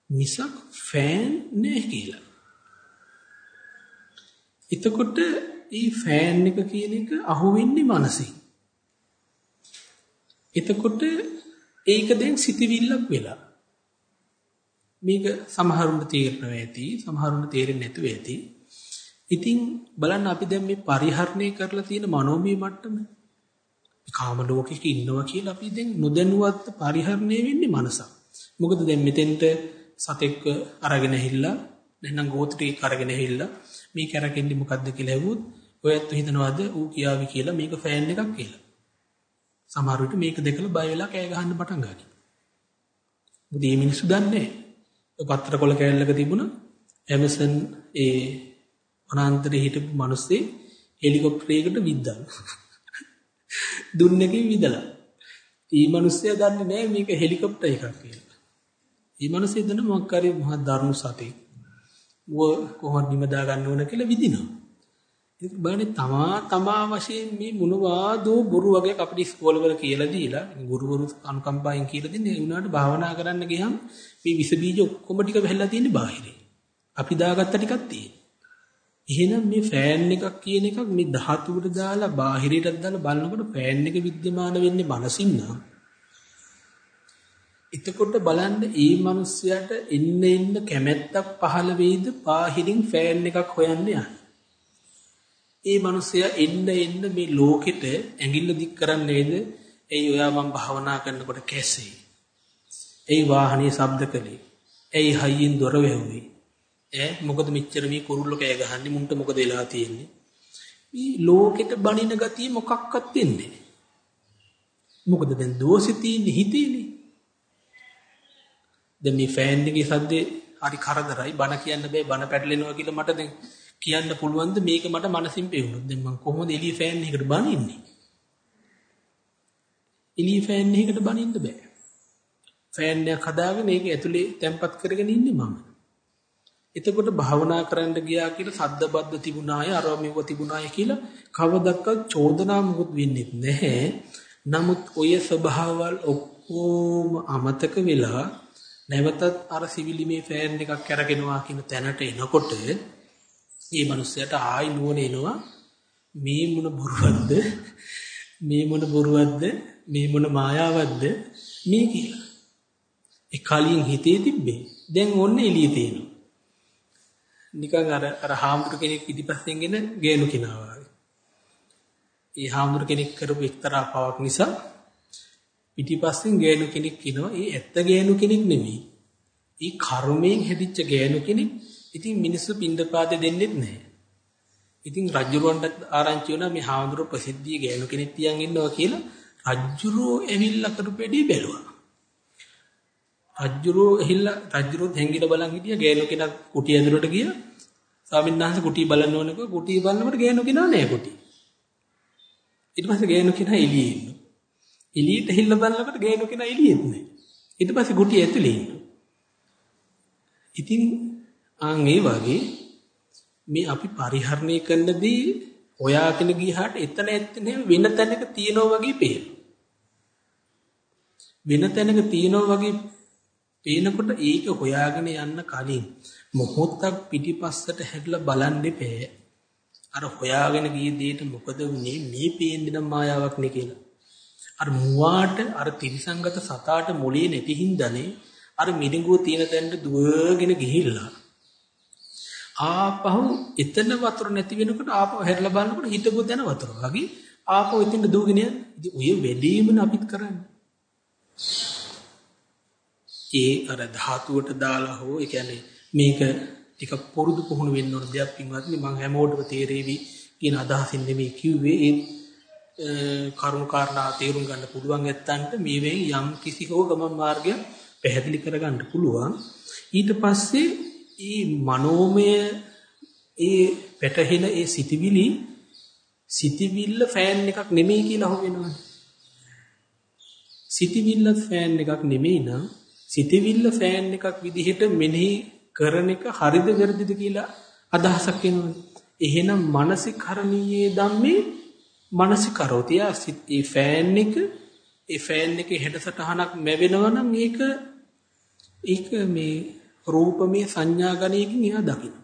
Speaker 1: මිසක් ෆෑන් නෑ කියලා. එතකොට මේ ෆෑන් එක කියන එක අහුවෙන්නේ මනසින්. එතකොට ඒක දැන් සිතවිල්ලක් වෙලා. මේක සමහරුන්ට තේරෙනවා ඇති, සමහරුන්ට තේරෙන්නේ නැතුව ඇති. ඉතින් බලන්න අපි දැන් මේ පරිහරණය කරලා තියෙන මනෝමය මට්ටම කාම ලෝකෙක ඉන්නවා කියලා අපි දැන් නොදැනුවත් පරිහරණය වෙන්නේ මනසක්. මොකද දැන් මෙතෙන්ට සතෙක්ව අරගෙන ඇහිල්ලා නැත්නම් ගෝත්‍රික අරගෙන ඇහිල්ලා මේ කරකෙන්නේ මොකද්ද කියලා ඇහුවොත් ඔයත් හිතනවාද ඌ කියාවි කියලා මේක ෆෑන් එකක් කියලා. සමහර විට මේක දැකලා බය වෙලා කෑ ගහන්න පටන් ගන්නවා. මොකද මේ මිනිස්සු දන්නේ නැහැ. පත්‍ර කොළ කෑල්ලක තිබුණා ඇමසන් ඒ වනාන්තරේ හිටපු මිනිස්සේ හෙලිකොප්ටරයකට විද්දා. දුන්නකින් විදලා. ඊ මිනිස්සයා දන්නේ නැහැ මේක හෙලිකොප්ටර් එකක් කියලා. ඊ මිනිස්සේ දන්න මොකක් හරි මහා දරුණු සතෙක්. ඌ කොහොමද නිමදා ගන්න ඕන කියලා විදිනවා. ඒක බලන්නේ තමා තමා වශයෙන් මේ මොනවාදෝ බොරු වගේ අපිට ඉස්කෝලවල කියලා දීලා ගුරුවරු අනුකම්පාවෙන් කියලා දෙන්නේ ඒ උනාට භාවනා කරන්න ගියහම මේ විස බීජ ඔක්කොම ටික වැහැලා තියෙන්නේ බාහිරේ. අපි දාගත්ත ටිකක් තියෙන්නේ. එහෙනම් මේ ෆෑන් එකක් කියන එකක් මේ ධාතුවට දාලා බාහිරයටත් දාලා බලනකොට ෆෑන් එක विद्यमान වෙන්නේ මනසින් නම් එතකොට බලන්න ඒ මිනිස්යාට එන්න එන්න කැමැත්තක් පහළ වෙයිද බාහිරින් ෆෑන් එකක් හොයන්න යන්න. ඒ මිනිසයා එන්න එන්න මේ ලෝකෙට ඇඟිල්ල දික් කරන්නේද? එයි ඔයා මම භාවනා කරනකොට කැසේ. එයි වාහනේ ශබ්ද කළේ. එයි හයියෙන් දොර වැහුවේ. ඈ මොකද මෙච්චර මේ කුරුල්ල කෑ ගහන්නේ මුන්ට මොකද වෙලා තියෙන්නේ? මේ ලෝකෙට බනින ගතිය මොකක්වත් දෙන්නේ මොකද දැන් දෝෂෙ තියෙන්නේ හිතේනේ. දැන් මේ ෆෑන් එකේ සද්දේ හරි කරදරයි බන කියන්න බෑ බන පැටලෙනවා කියලා මට දැන් කියන්න පුළුවන්ද? මේක මට මනසින් පෙවුනොත් දැන් මම කොහොමද එළිය ෆෑන් එකකට බනින්නේ? එළිය ෆෑන් එකකට බනින්න බෑ. ෆෑන් එක හදාගෙන ඒක ඇතුලේ තැම්පත් කරගෙන ඉන්නේ මම. එතකොට භාවනා කරන්න ගියා කියලා සද්ද බද්ද තිබුණාය අර මෙව තිබුණාය කියලා කවදක්වත් චෝදනා මුකුත් වෙන්නේ නැහැ. නමුත් ඔය ස්වභාවවල් ඔක්කොම අමතක වෙලා නැවතත් අර සිවිලිමේ ෆෑන් එකක් අරගෙනවා කියන තැනට එනකොට මේ මිනිස්සයාට ආයි නුවණ එනවා. මේ මොන බොරුවක්ද? මේ මොන බොරුවක්ද? මේ මොන මායාවක්ද? මේ කියලා. ඒ කලින් හිතේ තිබ්බේ. දැන් ඔන්න එළිය තියෙනවා. නිකන් අර අර හාමුදුර කෙනෙක් ඉදිපස්සෙන් ගෙන ගේනු කෙනා වගේ. ඒ හාමුදුර කෙනෙක් කරපු එක්තරා පවක් නිසා පිටිපස්සෙන් ගෑනු කෙනෙක් ඉනවා. ඒ ඇත්ත ගෑනු කෙනෙක් නෙමෙයි. ඒ කර්මයෙන් හැදිච්ච ගෑනු කෙනෙක්. ඉතින් මිනිස්සු පින්දපාතේ දෙන්නෙත් නැහැ. ඉතින් රජුරවන්ට ආරංචි වුණා මේ හාමුදුරුවෝ ප්‍රසිද්ධිය ගෑනු කෙනෙක් තියන් ඉන්නවා කියලා රජුරෝ ඇවිල්ලා කරපෙඩි බැලුවා. රජුරෝ ඇහිල්ලා රජුරෝ හැංගිලා බලන් හිටියා ගෑනු කෙනෙක් කුටිය ඇතුළට ගියා. ස්වාමීන් වහන්සේ කුටිය බලන්න ඕනකෝ කුටිය බලනකොට ගෑනු කෙනා නෑ කුටිය. ඊට පස්සේ ගෑනු කෙනා එළියේ ඉන්නවා. එළියට හිල්ල බලනකොට ගෑනු කෙනා එළියෙත් නැහැ. ඊට පස්සේ ගුටි ඇතුලේ ඉන්නවා. ඉතින් ආන් ඒ වගේ මේ අපි පරිහරණය කරනදී හොයාගෙන ගියහට එතන ඇත්තනේ වෙන තැනක තියෙනවා වගේ පේනවා. වෙන තැනක තියෙනවා වගේ පේනකොට ඒක හොයාගෙන යන්න කලින් මොහොතක් පිටිපස්සට හැරිලා බලන්න එපෑ. අර හොයාගෙන ගිය දෙයට මොකද වුනේ මේ පේන්නේ නම් මායාවක් නේ කියලා. අර මුවාට අර තිරිසංගත සතාට මොලේ නැති හින්දානේ අර මිරිඟුව තියෙන තැනට දුවගෙන ගිහිල්ලා ආපහු එතන වතුර නැති වෙනකොට ආපහු හැරලා බලනකොට හිටපු තැන වතුර වගේ ආපහු එතන දුවගෙන යන. ඉතින් ඔය වැඩේමනේ අපිත් කරන්නේ. ඒ අර ධාතුවට දාලා හෝ ඒ කියන්නේ මේක ටික පුරුදු පුහුණු වෙන්න ඕන දෙයක් පින්වත්නි මම හැමෝටම තේරෙවි කියන අදහසින් නෙමෙයි කිව්වේ ඒ කරුණු කාරණා තේරුම් ගන්න පුළුවන් ඇත්තන්ට මේ වෙයි යම් කිසි හෝ ගමන් මාර්ගය පැහැදිලි කරගන්න පුළුවන් ඊට පස්සේ ඒ මනෝමය ඒ පැටහෙන ඒ සිටිවිලි සිටිවිල්ල ෆෑන් එකක් නෙමෙයි කියලා අහු වෙනවනේ සිටිවිල්ල ෆෑන් එකක් නෙමෙයි නම් සිටිවිල්ල ෆෑන් එකක් විදිහට මෙනෙහි කරන එක හරිද වැරදිද කියලා අදහසක් එනවනේ. එහෙනම් මානසිකරණීයේ ධම්මේ මානසිකරෝතිය ඒ ෆෑන් එක ඒ ෆෑන් එකේ හෙඩසටහනක් මැවෙනවා නම් ඒක ඒක මේ රූපමය සංඥා ගණයකින් එහා දකින්න.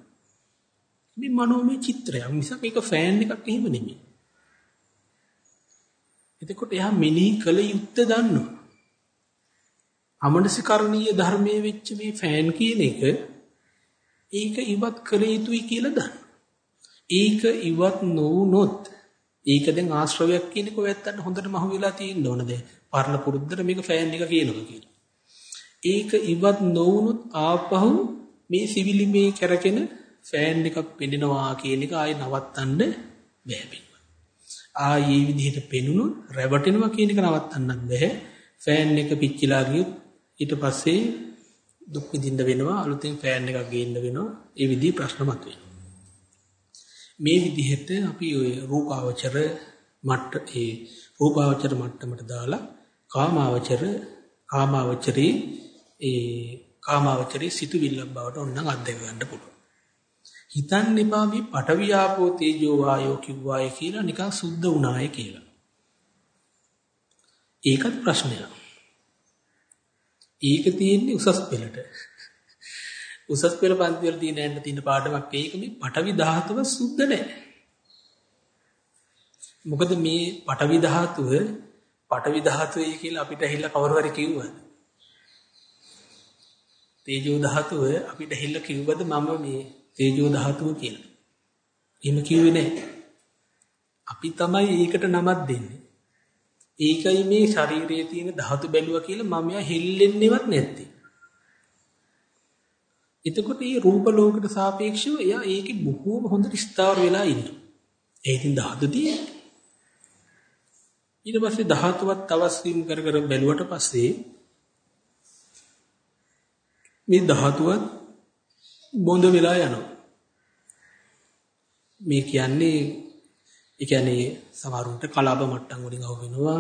Speaker 1: මේ මනෝමය චිත්‍රයක් මිසක් ඒක ෆෑන් එකක් එහෙම නෙමෙයි. එතකොට එයා මෙනෙහි කළ යුත්තේ දන්නවා. අමනසිකරණීය ධර්මයේ වෙච්ච මේ ෆෑන් කියන එක ඒක ඉවත් කළ යුතුයි කියලා දන්න. ඒක ඉවත් නොවුනොත් ඒක දැන් ආශ්‍රවයක් කියන එක ඔයත්තන්ට හොඳටම අහු වෙලා තියෙන්න ඕන දැන්. පරණ පුරුද්දට මේක ෆෑන් එක කියනවා කියලා. ඒක ඉවත් නොවුනොත් ආපහු මේ සිවිලි මේ කරගෙන ෆෑන් එකක් පෙන්නනවා කියන එක ආයෙ නවත්තන්න බෑ ආයේ විදිහට පෙනුනොත් රැවටෙනවා කියන එක නවත්තන්නත් බෑ. ෆෑන් එක පිච්චිලා ගියොත් ඊට පස්සේ දුක් විඳින්න වෙනවා අලුතෙන් ෆෑන් එකක් ගේන්න වෙනවා. ඒ විදිහේ ප්‍රශ්න මතුවෙනවා මේ විදිහට අපි ওই රූපාවචර මට්ට ඒ රූපාවචර මට්ටමට දාලා කාමාවචර කාමාවචරේ ඒ කාමාවචරේ සිතුවිල්ලක් බවට ඕනනම් අත්දැක ගන්න පුළුවන් හිතන්න එපා මේ පටවියාපෝ තේජෝ වායෝ කිව්වාය කියලා නිකන් සුද්ධ වුණාය කියලා ඒකත් ප්‍රශ්නයක් ඒක තියෙන්නේ උසස් පෙළට. උසස් පෙළ පන්ති වල තියෙන ඇන්න තියෙන පාඩමක් ඒක මේ පටවි ධාතුව සුද්ධ නැහැ. මොකද මේ පටවි ධාතුව පටවි ධාතුවයි කියලා අපිට ඇහිලා කවුරු හරි කිව්වද? තේජෝ ධාතුව අපිට ඇහිලා කිව්වද මම මේ තේජෝ ධාතුව කියලා. එහෙම කිව්වේ නැහැ. අපි තමයි ඒකට නමක් දෙන්නේ. ඒකයි මේ ශරීරයේ තියෙන ධාතු බැලුවා කියලා මම යා හෙල්ලෙන්නේවත් නැත්තේ. එතකොට මේ රූප ලෝකයට සාපේක්ෂව එයා ඒකේ බොහෝම හොඳට ස්ථාවර වෙලා ඉන්නවා. ඒ ඉතින් ධාතු තියෙන්නේ. ඊට පස්සේ ධාතුවත් තවස්වීම කර කර බැලුවට පස්සේ මේ ධාතුවත් බොඳ වෙලා යනවා. මේ කියන්නේ ඒ කියන්නේ සමහරුන්ට කලාප මට්ටම් වලින් අහු වෙනවා.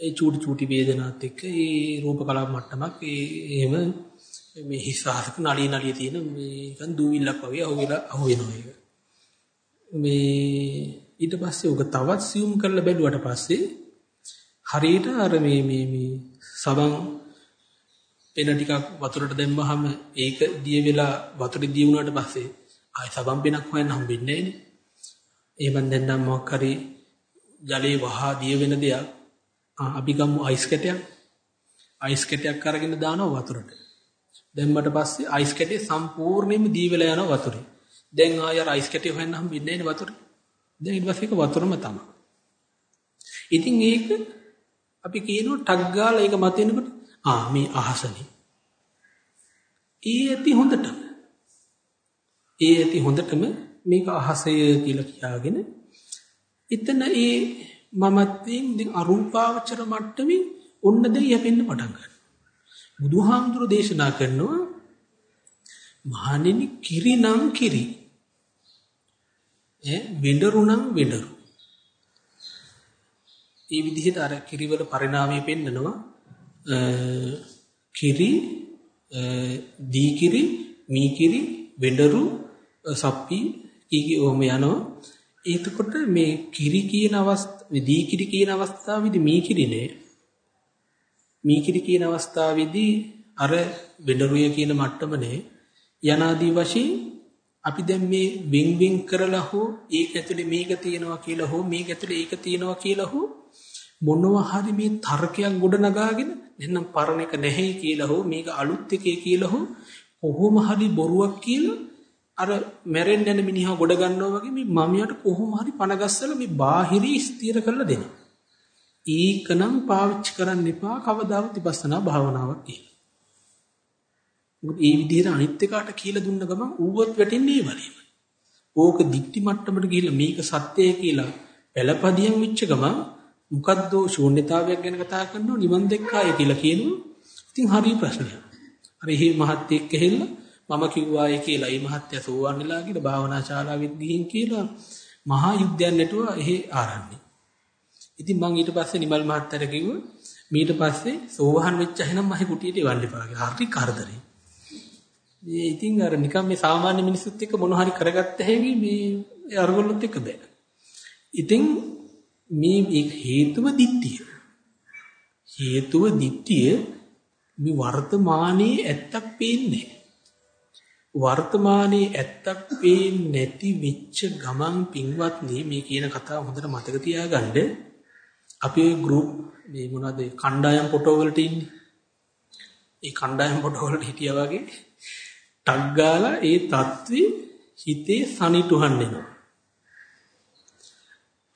Speaker 1: ඒ චූටි චූටි වේදනාත් එක්ක ඒ රූප කලාප මට්ටමක් ඒ එහෙම මේ හිසහසක නලිය නලිය තියෙන මේකන් දූවිල්ලක් වගේ අහු වෙලා අහු වෙනවා ඒක. මේ ඊට පස්සේ උග තවත් සියුම් කරලා බැලුවට පස්සේ හරියට අර මේ මේ මේ සබන් පෙන ටිකක් වතුරට දැම්මහම ඒක දිය වෙලා වතුරේ දිය වුණාට පස්සේ ආයි සබන් පෙනක් හොයන්න හම්බෙන්නේ නැහැ නේ. එහෙම නැත්නම් මොකක් හරි ජලයේ වහා දිය වෙන දෙයක්. අපි ගමු අයිස් කැටයක්. අයිස් කැටයක් අරගෙන දානවා වතුරට. දැම්මට පස්සේ අයිස් කැටේ සම්පූර්ණයෙන්ම දී වෙලා යනවා වතුරේ. දැන් ආය අර අයිස් කැටේ හොයන්න හම්බෙන්නේ නැහැ වතුරේ. දැන් ඊට පස්සේ ඒක වතුරම තමයි. ඉතින් ඒක අපි කියනවා ටක් ගාලා ඒක මතිනකොට ආ මේ අහසනේ ඒ ඇති හොඳටම ඒ ඇති හොඳටම මේක අහසය කියලා කියාගෙන එතන ඒ මමත්වයෙන් ඉතින් අරූපාවචර මට්ටමින් ඔන්න දෙය යපෙන්න පටන් ගන්නවා. බුදුහාමුදුරු දේශනා කරනවා මහණෙනි කිරි නම් කිරි. ඈ වෙඬරු නම් වෙඬරු. ඒ විදිහට අර කිරිවල පරිණාමය පෙන්නනවා. කිරි දීකිරි මීකිරි වෙඬරු සප්පි කීකි ඕම යනවා. එතකොට මේ කිරි කියන අවස්ථාව දීකිරි කියන අවස්ථාවේදී මීකිරි නේ. මීකිරි කියන අවස්ථාවේදී අර වෙඬරුය කියන මට්ටමනේ යනාදී වශයෙන් අපි දැන් මේ වින් වින් කරලා හෝ ඒක ඇතුලේ මේක තියෙනවා කියලා හෝ මේක ඇතුලේ ඒක තියෙනවා කියලා හෝ මොනවා හරි මේ තර්කයක් ගොඩ නගාගෙන නැත්නම් පරණ එක නැහැ කියලා හෝ මේක අලුත් එකේ කියලා හෝ කොහොම හරි බොරුවක් කියලා අර මැරෙන්න යන මිනිහා ගොඩ ගන්නවා වගේ මේ මමියට කොහොම හරි පණ ගස්සලා මේ බාහිරී ස්ථිර කරලා දෙනවා. ඒකනම් පාවිච්චි කරන්න එපා කවදාවත් විපස්සනා භාවනාවක් කියලා. මොකද ඒ විදිහට අනිත් එකාට කියලා දුන්න ගමන් ඌවත් වැටෙන්නේ වලීම. ඕක දික්ටි මට්ටමට ගිහිල්ලා මේක සත්‍යය කියලා පළපදියම් වෙච්ච ගමන් මොකද්ද ශූන්‍යතාවයක් ගැන කතා කරනවා නිවන් දෙක්කාය කියලා කියනවා. ඉතින් හරි ප්‍රශ්නයක්. අර එහි මහත්යෙක් ඇහෙලා මම කිව්වායි කියලා ඒ මහත්ය සෝවන් වෙලා කියලා භාවනා ශාලාවෙත් ගිහින් කියලා මහා යුද්ධයක් නැටුවා එහි ආරන්නේ. ඉතින් මං ඊට පස්සේ නිමල් මහත්තයට කිව්වා ඊට පස්සේ සෝවහන් වෙච්ච එහෙනම් මහේ කුටියට එවන්න එපා කියලා. හරි කරදරේ. මේ ඉතින් අර නිකන් මේ සාමාන්‍ය මිනිස්සුත් එක්ක මොන හරි කරගත්ත හැකි මේ අරගොල්ලොත් එක්ක බෑ. ඉතින් මේ හේතුව දිට්ඨිය. හේතුව දිට්ඨිය මේ වර්තමානයේ ඇත්තක් පේන්නේ වර්තමානයේ ඇත්තක් පේන්නේ නැති වෙච්ච ගමන් පින්වත්නි මේ කියන කතාව හොඳට මතක තියාගන්න අපි ඔය group මේ මොනවද කණ්ඩායම් ෆොටෝ වලට ඉන්නේ ඒ කණ්ඩායම් ෆොටෝ වලට හිටියා වගේ ටක් ගාලා ඒ தત્ත්වි හිතේ සනිටුහන් වෙනවා.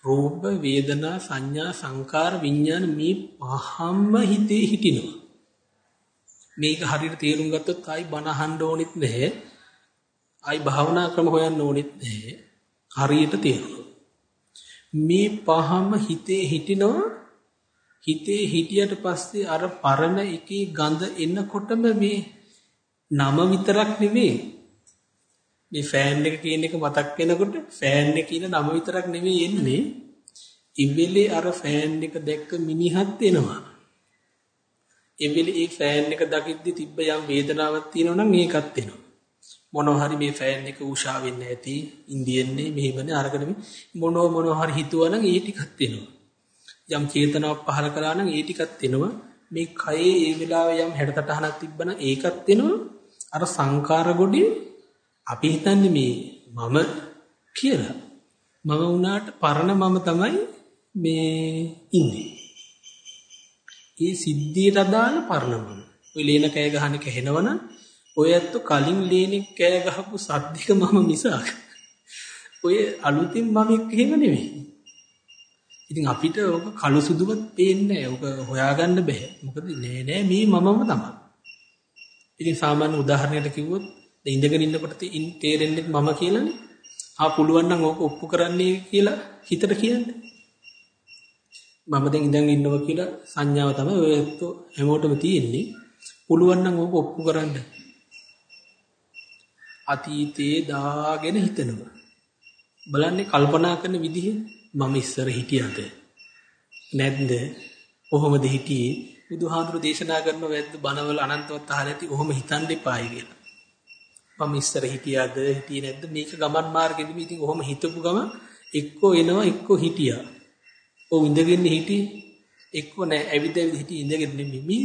Speaker 1: රූප වේදනා සංඥා සංකාර විඥාන මේ පහම්ම හිතේ හිටිනවා. මේක හරියට තේරුම් ගත්තොත් ආයි බණ අහන්න ඕනෙත් නැහැ. ආයි භාවනා ක්‍රම හොයන්න ඕනෙත් නැහැ. හරියට තේරුණා. මේ පහම හිතේ හිටිනවා හිතේ හිටියට පස්සේ අර පරණ එකේ ගඳ එනකොටම මේ නම විතරක් නෙවෙයි මේ ෆෑන් එක කියන එක මතක් වෙනකොට ෆෑන් එක කියන නම විතරක් නෙවෙයි එන්නේ. ඉවෙලේ අර ෆෑන් එක දැක්ක මිනිහත් එනවා. ඉවෙලේ ඒ ෆෑන් එක දකිද්දි තිබ්බ යම් වේදනාවක් තියෙනවා නම් ඒකත් එනවා. මොනවා හරි මේ ෆෑන් එක උෂා වෙන්නේ නැති ඉන්දියන්නේ මෙහෙමනේ අරගෙන මොනවා මොනවා හරි හිතුවා නම් ඒ ටිකත් එනවා. යම් චේතනාවක් පහල කළා නම් ඒ ටිකත් එනවා. මේ කයේ ඒ වෙලාවේ යම් හැඩතටහනක් තිබ්බනම් ඒකත් එනවා. අර සංකාර ගොඩේ අපි හිතන්නේ මේ මම කියලා. මම වුණාට පරණ මම තමයි මේ ඉන්නේ. ඒ සිද්ධියට අදාළ පරණ මම. ඔය ලේන කෑ ගහන එක හෙනවනම් ඔය ඇත්ත කලින් ලේනෙක් කෑ ගහපු සද්දික මම මිසක්. ඔය අලුතින් මම එහෙම නෙවෙයි. ඉතින් අපිට ඕක කළු සුදුවත් පේන්නේ නැහැ. ඕක හොයාගන්න බෑ. මොකද නෑ නෑ මේ මමම තමයි. ඉතින් සාමාන්‍ය උදාහරණයකට කිව්වොත් දැන් ඉඳගෙන ඉන්නකොට තේරෙන්නේ මම කියලානේ. ආ පුළුවන් නම් ඕක ඔප්පු කරන්නේ කියලා හිතට කියන්නේ. මම දැන් ඉඳන් ඉන්නවා කියලා සංඥාව තමයි ඔය හැමෝටම තියෙන්නේ. පුළුවන් නම් ඕක ඔප්පු කරන්න. අතීතේ දාගෙන හිතනවා. බලන්නේ කල්පනා කරන විදිහ මම ඉස්සර හිටියද නැද්ද? කොහොමද හිටියේ? බුදුහාඳුරු දේශනා කරන වැද්ද බණවල අනන්තවත් අහලා ඇති ඔහොම හිතන්න එපායි කියලා. මම ඉස්සර හිටියාද හිටියේ නැද්ද මේක ගමන් මාර්ගෙදි ඉතින් ඔහොම හිතපු ගම එක්කෝ එනවා එක්කෝ හිටියා. ඔව් ඉඳගෙන හිටියේ එක්කෝ නෑ ඇවිද ඇවිද හිටියේ ඉඳගෙන නෙමෙයි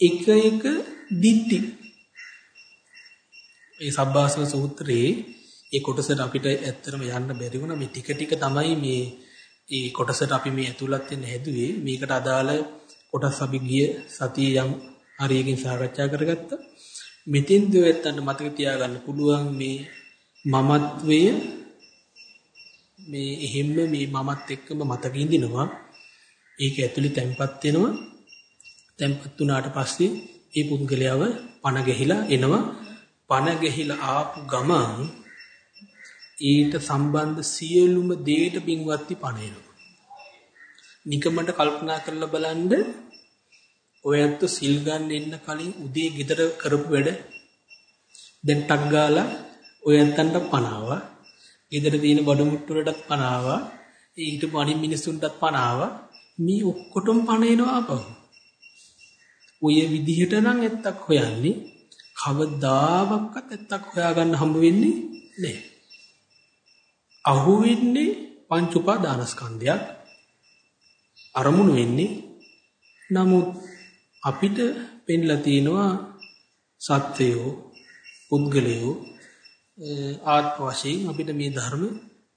Speaker 1: එක එක දිට්ටි. ඒ සබ්බාසව සූත්‍රයේ ඒ කොටසට අපිට ඇත්තටම යන්න බැරි වුණා මේ ටික ටික තමයි මේ ඒ කොටසට අපි මේ ඇතුළත් වෙන්න හැදුවේ මේකට අදාළ කොටස් අපි ගිය සතියේ යම් හරියකින් සාකච්ඡා කරගත්තා. මෙතෙන් දෙවත්තන්ට මතක තියාගන්න පුළුවන් මේ මමත්වය මේ එහෙම්ම මේ මමත් එක්කම මතක ඉඳිනවා. ඒක ඇතුලේ තැම්පත් වෙනවා. තැම්පත් වුණාට පස්සේ ඒ පුද්ගලයාව පණ ගැහිලා එනවා. පණ ගැහිලා ආපු ගමන් ඊට සම්බන්ධ සියලුම දේට පින්වත්ටි පණ එනවා. නිකමට කල්පනා කරලා බලන්න ඔයත් සිල් ගන්න එන්න කලින් උදේ ගෙදර කරපු වැඩ දැන් ටක් ගාලා ඔයන්ටන්ට පනාවා ගෙදර තියෙන බඩු මුට්ටු වලටත් පනාවා ඒ හිටපු අනිත් මිනිස්සුන්ටත් පනාවා මේ ඔක්කොටම පණේනවා අපව. ඔය විදිහට නම් ඇත්තක් හොයන්නේ කවදාවත් ඇත්තක් හොයාගන්න හම්බ වෙන්නේ නැහැ. අහු වෙන්නේ පංච උපාදානස්කන්ධයක් අරමුණු වෙන්නේ නමුත් අපිට පෙන්ලා තියෙනවා සත්වයෝ පුද්ගලයෝ ආත්ම වශයෙන් අපිට මේ ධර්ම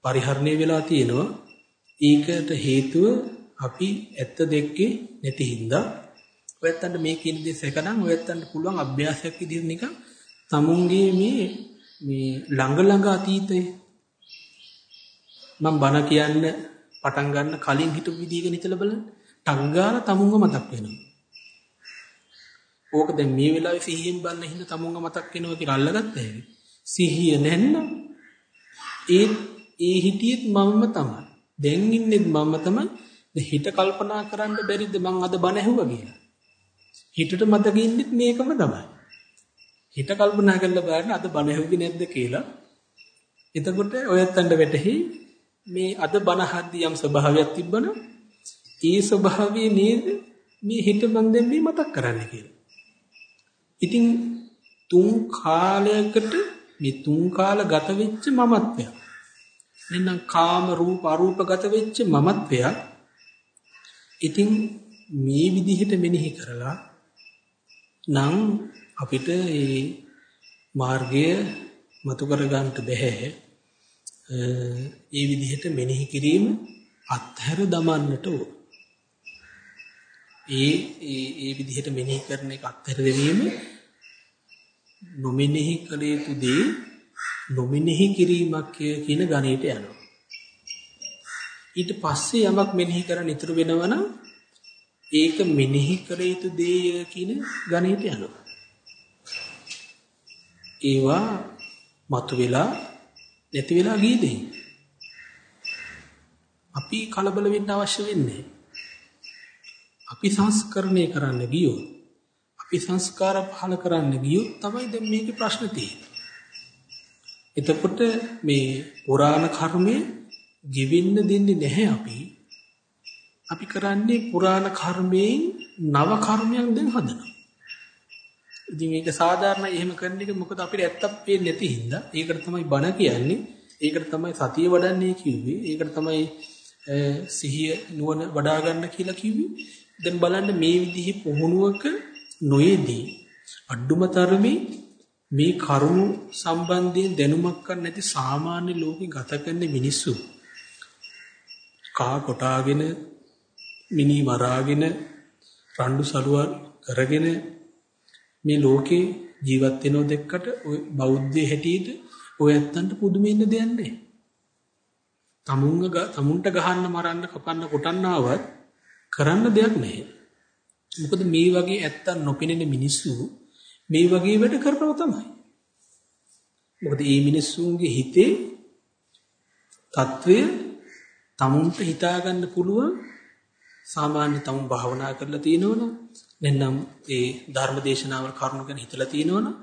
Speaker 1: පරිහරණය වෙලා තියෙනවා. ඒකට හේතුව අපි ඇත්ත දෙක්කේ නැති හින්දා ඔයත්තන්ට මේ කියන දේ සැකනම් ඔයත්තන්ට පුළුවන් අභ්‍යාසයක් විදිහට නිකන් තමුන්ගේ මේ මේ ළඟ ළඟ අතීතේ මම බණ කියන්න පටන් ගන්න කලින් හිටපු විදිහක නිතල බලන්න. ටංගාල තමුන්ව මතක් වෙනවා. ඕක දැන් මේ වෙලාවේ සිහියෙන් බලන හින්දා තමුන්ව මතක් වෙනවා කියලා අල්ලගත්තා හැකි. සිහිය නැන්නම් ඒ ඒ හිටියෙත් මමම තමයි. දැන් ඉන්නෙත් මම තමයි. හිත කල්පනා කරන්න බැරිද මං අද බණ ඇහුවා කියලා. හිතට මතක ඉන්නෙත් මේකම තමයි. හිත කල්පනා කරලා බලන්න අද බණ ඇහුවේ නැද්ද කියලා. එතකොට ඔයත්තන්ට වැටහි මේ අද බණ හද්දි යම් ස්වභාවයක් තිබ්බනම් ඒ ස්වභාවයේ නේද මේ හිත මන් දැන් මේ මතක් කරන්න කියලා. ඉතින් තුන් කාලයකට මේ තුන් කාල ගත වෙච්ච මමත්වය. නැත්නම් කාම රූප අරූප ගත වෙච්ච මමත්වයක්. ඉතින් මේ විදිහට මෙනෙහි කරලා නම් අපිට මේ මාර්ගය මතු කර ගන්නට බෑ. ඒ විදිහට මෙනෙහි කිරීම අත්හැර දමන්නට ඕන. ඒ ඒ ඒ විදිහට මෙනෙහි කරන එක අත්හැර දෙවීම නොමෙනෙහි කළ යුතු දේ නොමෙනෙහි කිරීමක් කියන ගණයට යනවා. ඊට පස්සේ යමක් මෙනෙහි කරන්න ඉතුරු වෙනවනම් ඒක මෙනෙහි කළ යුතු දේ කියන ගණයට යනවා. ඒවා මතුවෙලා නැති වෙලා ගිය දෙයි. අපි කලබල වෙන්න අවශ්‍ය වෙන්නේ අපි සංස්කරණය කරන්න ගියොත් අපි සංස්කාර පහල කරන්න ගියොත් තමයි දැන් මේකේ ප්‍රශ්න තියෙන්නේ. එතකොට මේ පුරාණ කර්මය ගෙවෙන්න දෙන්නේ නැහැ අපි. අපි කරන්නේ පුරාණ කර්මයෙන් නව කර්මයක් දැන් හදනවා. ඉතින් මේක සාධාරණ එහෙම කරන එක මොකද අපිට ඇත්තක් පේන්නේ නැති හින්දා. ඒකට තමයි බණ කියන්නේ. ඒකට තමයි සතිය වඩන්නේ කිව්වේ. ඒකට තමයි සිහිය නුවණ වඩා ගන්න කියලා කිව්වේ. දැන් බලන්න මේ විදිහේ පුහුණුවක නොයේදී අඩුම තරමේ මේ කරුණු සම්බන්ධයෙන් දැනුමක් නැති සාමාන්‍ය ලෝකේ ගත කරන මිනිස්සු කා කොටාගෙන මිනි මරාගෙන රණ්ඩු සලුවල් කරගෙන මේ ලෝකේ ජීවත් වෙනෝ දෙක්කට ඔය බෞද්ධයේ හැටියට ඔය ඇත්තන්ට පුදුමෙන්න දෙයක් නැහැ. තමුන්ග තමුන්ට ගහන්න මරන්න කපන්න කොටන්න ආවත් කරන්න දෙයක් නැහැ. මොකද මේ වගේ ඇත්තන් නොපෙනෙන මිනිස්සු මේ වගේ වැඩ කරනවා තමයි. මොකද මේ මිනිස්සුන්ගේ හිතේ తත්වය තමුන්ට හිතා ගන්න පුළුවන් සාමාන්‍ය තමුන් භාවනා කරලා තියෙනවනම් නැත්නම් ඒ ධර්ම දේශනාවල් කරුණු ගැන හිතලා තියෙනවනම්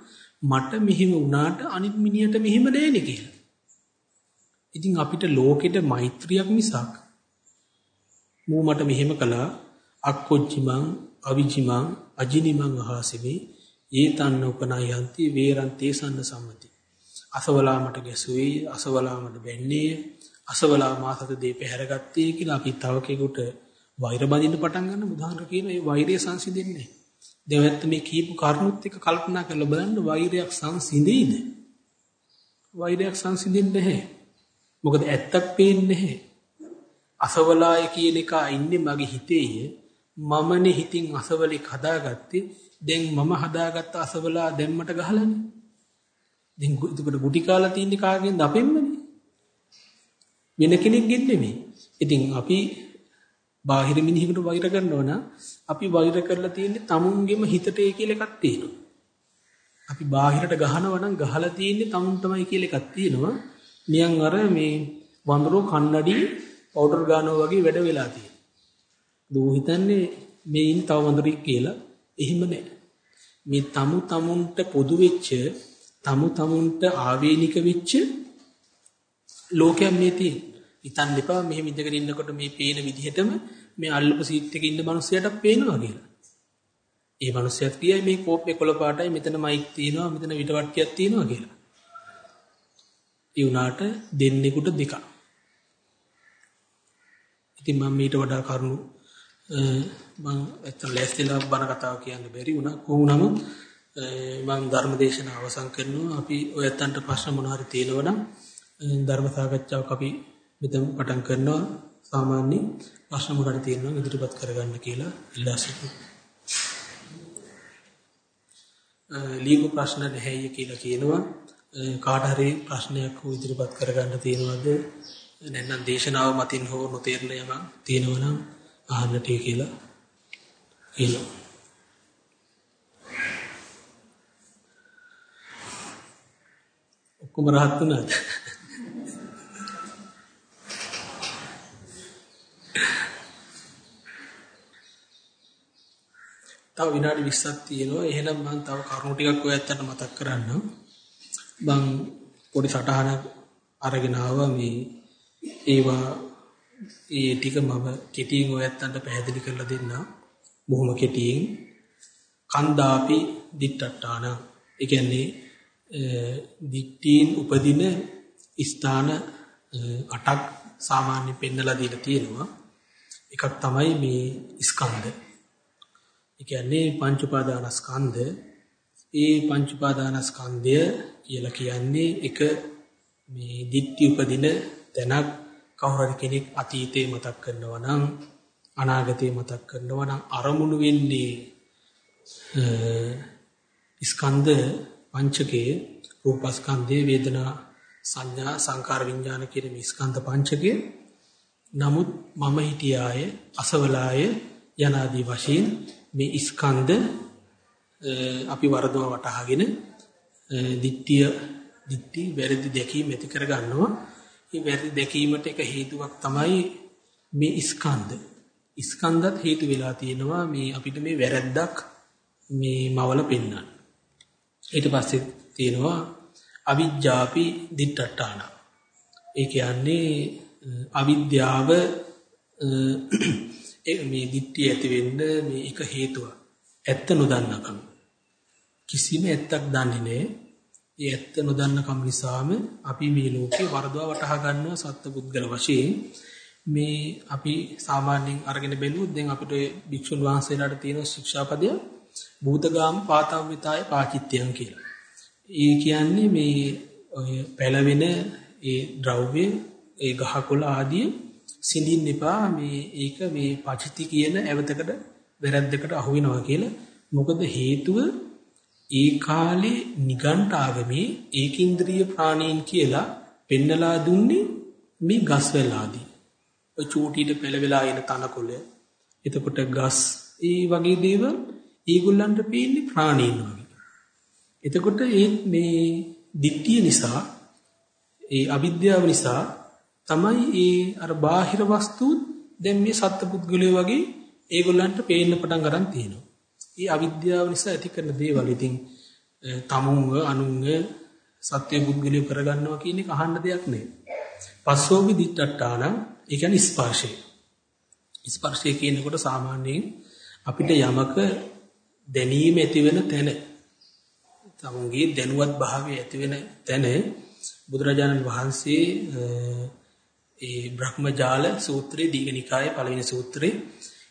Speaker 1: මට මෙහිම වුණාට අනිත් මිනිහට මෙහිම නෑනේ කියලා. ඉතින් අපිට ලෝකෙට මෛත්‍රියක් මිසක් මූ මට මෙහෙම කළා අක්කොච්චිමං අවිජිමං අජිනිමං අහසිමේ. ඒතන්න උපනායන්ති වේරන් තේසන්න සම්මති. අසවලා මට ගැසුවේ අසවලා මට බැන්නේ අසවලා මාසත දේ පැහැරගත්තේ කියලා අපි තව කෙනෙකුට වෛර බඳින්න පටන් ගන්න බුදුහාමර කියන ඒ වෛරය සංසිඳෙන්නේ දෙවැත්ත මේ කීපු කරුණුත් එක්ක කල්පනා කරලා බලන්න වෛරයක් සංසිඳෙයිද? වෛරයක් සංසිඳෙන්නේ නැහැ. මොකද ඇත්තක් පේන්නේ නැහැ. අසවලාය කියන එක ඉන්නේ මගේ හිතේය. මමනේ හිතින් අසවලෙක් හදාගත්තේ. දැන් මම හදාගත්ත අසවලා දැම්මට ගහලානේ. දැන් එතකොට ගුටි කාලා තින්නේ කාගෙන්ද? අපෙන්මනේ. වෙන කෙනෙක්ගෙන් නෙමෙයි. ඉතින් අපි බාහිර මිනිහෙකුට වෛර කරනවා නම් අපි වෛර කරලා තියෙන්නේ tamunගෙම හිතට ඒ කියලා එකක් තියෙනවා. අපි බාහිරට ගහනවා නම් ගහලා තියෙන්නේ tamun තමයි කියලා එකක් තියෙනවා. නියන් අර මේ වඳුරෝ කන්නඩි පවුඩර් ගන්නවා වගේ වැඩ වෙලා තියෙනවා. දූ හිතන්නේ මේ ඉන්න තව වඳුරෙක් කියලා. එහෙම නැහැ. මේ තමු තමුන්ට පොදු වෙච්ච තමු තමුන්ට ආවේනික වෙච්ච ලෝකයක් මේ තියෙන්නේ. හිතන්න එපා මෙහෙම ඉඳගෙන ඉන්නකොට මේ පේන විදිහටම මේ අල්ලපු සීට් එකේ ඉන්න මිනිස්සයාට පේනවා කියලා. ඒ මිනිස්සයාත් කියයි මේ කෝප්පේ කොළ පාටයි මෙතන මයික් තියෙනවා මෙතන විටවට්ටියක් තියෙනවා කියලා. ඒ උනාට දෙන්නෙකුට දෙකක්. ඉතින් මම මීට වඩා කරුණු මම ඇත්තට ලෑස්තිලා බණ කතාව කියන්න බැරි වුණා. කොහොමනම මම ධර්ම දේශනාව අවසන් කරනවා. අපි ඔයත්තන්ට ප්‍රශ්න මොනවා හරි තියෙනවා නම් ධර්ම සාකච්ඡාවක් අපි මෙතන පටන් කරනවා. සාමාන්‍ය ප්‍රශ්න මොකක්ද තියෙනවා ඉදිරිපත් කරගන්න කියලා ඉල්ලා සිටිනවා. ලියපු ප්‍රශ්න නැහැය කියලා කියනවා. කාට හරි ප්‍රශ්නයක් හෝ ඉදිරිපත් කරගන්න තියෙනවද? නැත්නම් දේශනාව මතින් හෝ නොතේරෙන යමක් තියෙනවා නම් අහන්නට කියලා කියනවා. ඔක්කොම rahat වුණාද? තව විනාඩි 20ක් තියෙනවා. එහෙනම් මම තව කරුණු ටිකක් ඔයත්තට මතක් කරන්නම්. මම පොඩි සටහනක් අරගෙන ආවා මේ ඒවා ඒ ටික මම කෙටියෙන් ඔයත්තන්ට පැහැදිලි කරලා දෙන්නම්. බොහොම කෙටියෙන්. කන්දාපි දිට්ටට්ටාන. ඒ කියන්නේ දිට්ඨීන් උපදින ස්ථාන අටක් සාමාන්‍ය පෙන්නලා දීලා තියෙනවා. එකක් තමයි මේ ස්කන්ධ. ඒ කියන්නේ පංච උපාදානස්කන්ධ. ඒ පංච උපාදානස්කන්ධය කියලා කියන්නේ එක මේ දිට්ඨි උපදින තැනක් කවුරු හරි කෙනෙක් අතීතේ මතක් කරනවා නම් අනාගතේ මතක් කරනවා නම් අරමුණු වෙන්නේ ස්කන්ධ පංචකයේ රූපස්කන්ධයේ වේදනා සංඥා සංකාර විඥාන කියන මේ ස්කන්ධ පංචකයේ. නමුත් මම හිටියාය අසවලාය යනාදී වශයෙන් මේ ස්කන්ධ අපි වරදව වටහාගෙන දිට්ඨිය දිට්ඨි වැරදි දැකීම ඇති කර ගන්නවා මේ වැරදි දැකීමට එක හේතුවක් තමයි මේ ස්කන්ධ. ස්කන්ධත් හේතු වෙලා තියෙනවා මේ අපිට මේ වැරද්දක් මේ මවල පෙන්වන්න. ඊට පස්සේ තියෙනවා අවිජ්ජාපි දිට්ඨාන. ඒ කියන්නේ අවිද්‍යාව මේ දිට්ඨිය ඇති වෙන්න මේ එක හේතුවක්. ඇත්ත නොදන්නකම. කිසිම ඇත්තක් දන්නේ නැහැ. ඒ ඇත්ත නොදන්න කම නිසාම අපි මේ ලෝකේ වරදවා වටහා ගන්නවා සත්පුද්ගල වශයෙන් මේ අපි සාමාන්‍යයෙන් අරගෙන බැලුවොත් දැන් අපිට භික්ෂුන් වහන්සේලාට තියෙන ශික්ෂාපදය භූතගාම පාතව්‍යතාය පාචිත්‍යං කියලා. ඒ කියන්නේ මේ ඔය පැලවෙන ඒ ද්‍රව්‍ය ඒ ගහකොළ ආදී සිඳින්න එපා මේ ඒක මේ පචිති කියන ඇවතකට වැරද්දකට අහු වෙනවා කියලා. මොකද හේතුව ඒ කාලේ නිගණ්ඨ ආගමේ ඒකින්ද්‍රිය ප්‍රාණීන් කියලා පෙන්නලා දුන්නේ මේ ගස්වැල් ආදී. ඔය චූටිට පෙළවෙලා එන තනකොළ. එතකොට ගස් ඒ වගේ දේවල් ඒගොල්ලන්ට පේන්නේ ප්‍රාණීන් වගේ. එතකොට ඒ මේ දිට්ඨිය නිසා ඒ අවිද්‍යාව නිසා තමයි ඒ අර බාහිර වස්තුත් දැන් මේ සත්පුද්ගලයෝ වගේ ඒගොල්ලන්ට පේන්න පටන් ගන්න තියෙනවා. ඒ අවිද්‍යාව නිසා ඇති කරන දේවල් ඉතින් තමුන්ව අනුන්ව සත්‍ය පුද්ගලිය කරගන්නවා කියන එක අහන්න දෙයක් නෙවෙයි. පස්සෝවි දිට්ඨාන ඒ කියන්නේ ස්පර්ශය. ස්පර්ශය කියනකොට සාමාන්‍යයෙන් අපිට යමක දැනීම ඇති වෙන තැන තමුන්ගේ දැනුවත් භාවය ඇති වෙන තැන බුදුරජාණන් වහන්සේ ඒ බ්‍රහ්මජාල සූත්‍රයේ දීඝනිකායේ පළවෙනි සූත්‍රයේ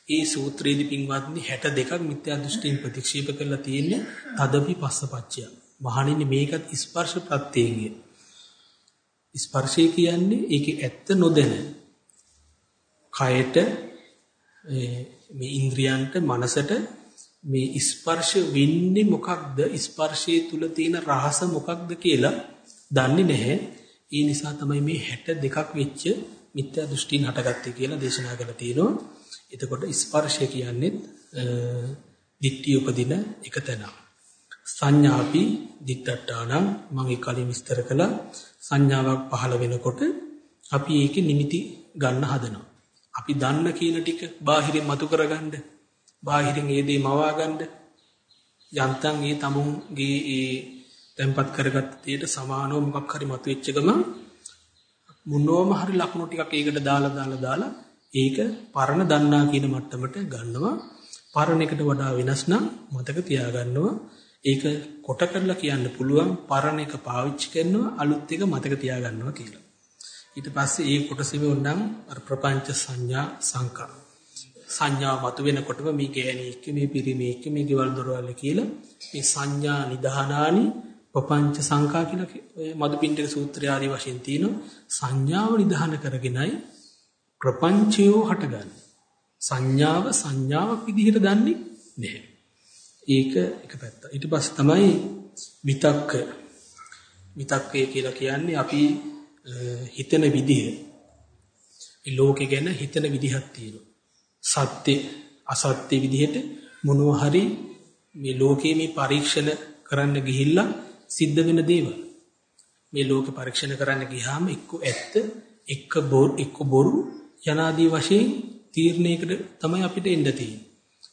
Speaker 1: ඒ සූත්‍රයේදී පින්වත්නි 62ක් මිත්‍යා දෘෂ්ටියෙන් ප්‍රතික්ෂේප කරලා තියෙන්නේ තදපි පස්සපච්චය. මහණෙනි මේකත් ස්පර්ශ ප්‍රත්‍යයෙන්. ස්පර්ශය කියන්නේ ඒකේ ඇත්ත නොදැන. කයට මේ ඉන්ද්‍රියන්ට මනසට මේ ස්පර්ශ වෙන්නේ මොකක්ද ස්පර්ශයේ තුල තියෙන රහස මොකක්ද කියලා දන්නේ නැහැ. ඒ නිසා තමයි මේ 62ක් වෙච්ච මිත්‍යා දෘෂ්ටීන් හටගත්තේ කියලා දේශනා කරලා තියෙනවා. එතකොට ස්පර්ශය කියන්නේ දිට්ඨිය උපදින එක තැන. සංඥාපි දිට්ඨාන මම කලින් විස්තර කළා සංඥාවක් පහළ වෙනකොට අපි ඒකේ නිමිති ගන්න හදනවා. අපි දන්න කියන ටික බාහිරින් මතු කරගන්න. බාහිරින් ඒ දේ මවා ගන්න. යන්තම් ඒ තමුන්ගේ ඒ tempat කරගත්ත දෙයට සමානව මොකක් හරි මතුවෙච්ච ගමන් මොනෝම හරි ලකුණු ටිකක් ඒකට දාලා දාලා දාලා ඒක පරණ දන්නා කියන මට්ටමට ගන්නවා. පරණ එකට වඩා වෙනස් නම් මතක තියාගන්නවා. ඒක කොට කරලා කියන්න පුළුවන් පරණ එක පාවිච්චි කරනවා අලුත් එක මතක තියාගන්නවා කියලා. ඊට පස්සේ ඒ කොටසෙම උනම් අර ප්‍රපංච සංඥා සංකා සංඥා මතු වෙනකොටම මේ ගෑණියෙක් මේ පිරිමියෙක් මේ ගෙවල් දොරවල් කියලා මේ සංඥා නිධානානි ප්‍රපංච සංකා කියලා ඔය මදුපිණ්ඩික සූත්‍රය ආදී වශයෙන් තියෙන සංඥාව නිධාන කරගෙනයි ප්‍රපංචය හටගන්නේ. සංඥාව සංඥාවක් විදිහට දන්නේ නැහැ. ඒක එක පැත්ත. ඊට පස්සේ තමයි විතක්ක. විතක්කය කියලා කියන්නේ අපි හිතන විදිහ. මේ ලෝකේ ගැන හිතන විදිහක් තියෙනවා. සත්‍ය අසත්‍ය විදිහට මොනවා හරි මේ ලෝකේ මේ පරීක්ෂණ කරන්න ගිහිල්ලා සිද්ධ වෙන දේවල්. මේ ලෝකේ පරීක්ෂණ කරන්න ගියාම එක්ක ඇත්ත එක්ක බොරු එක්ක බොරු යනාදී වශයෙන් තීරණයකට තමයි අපිට එන්න තියෙන්නේ.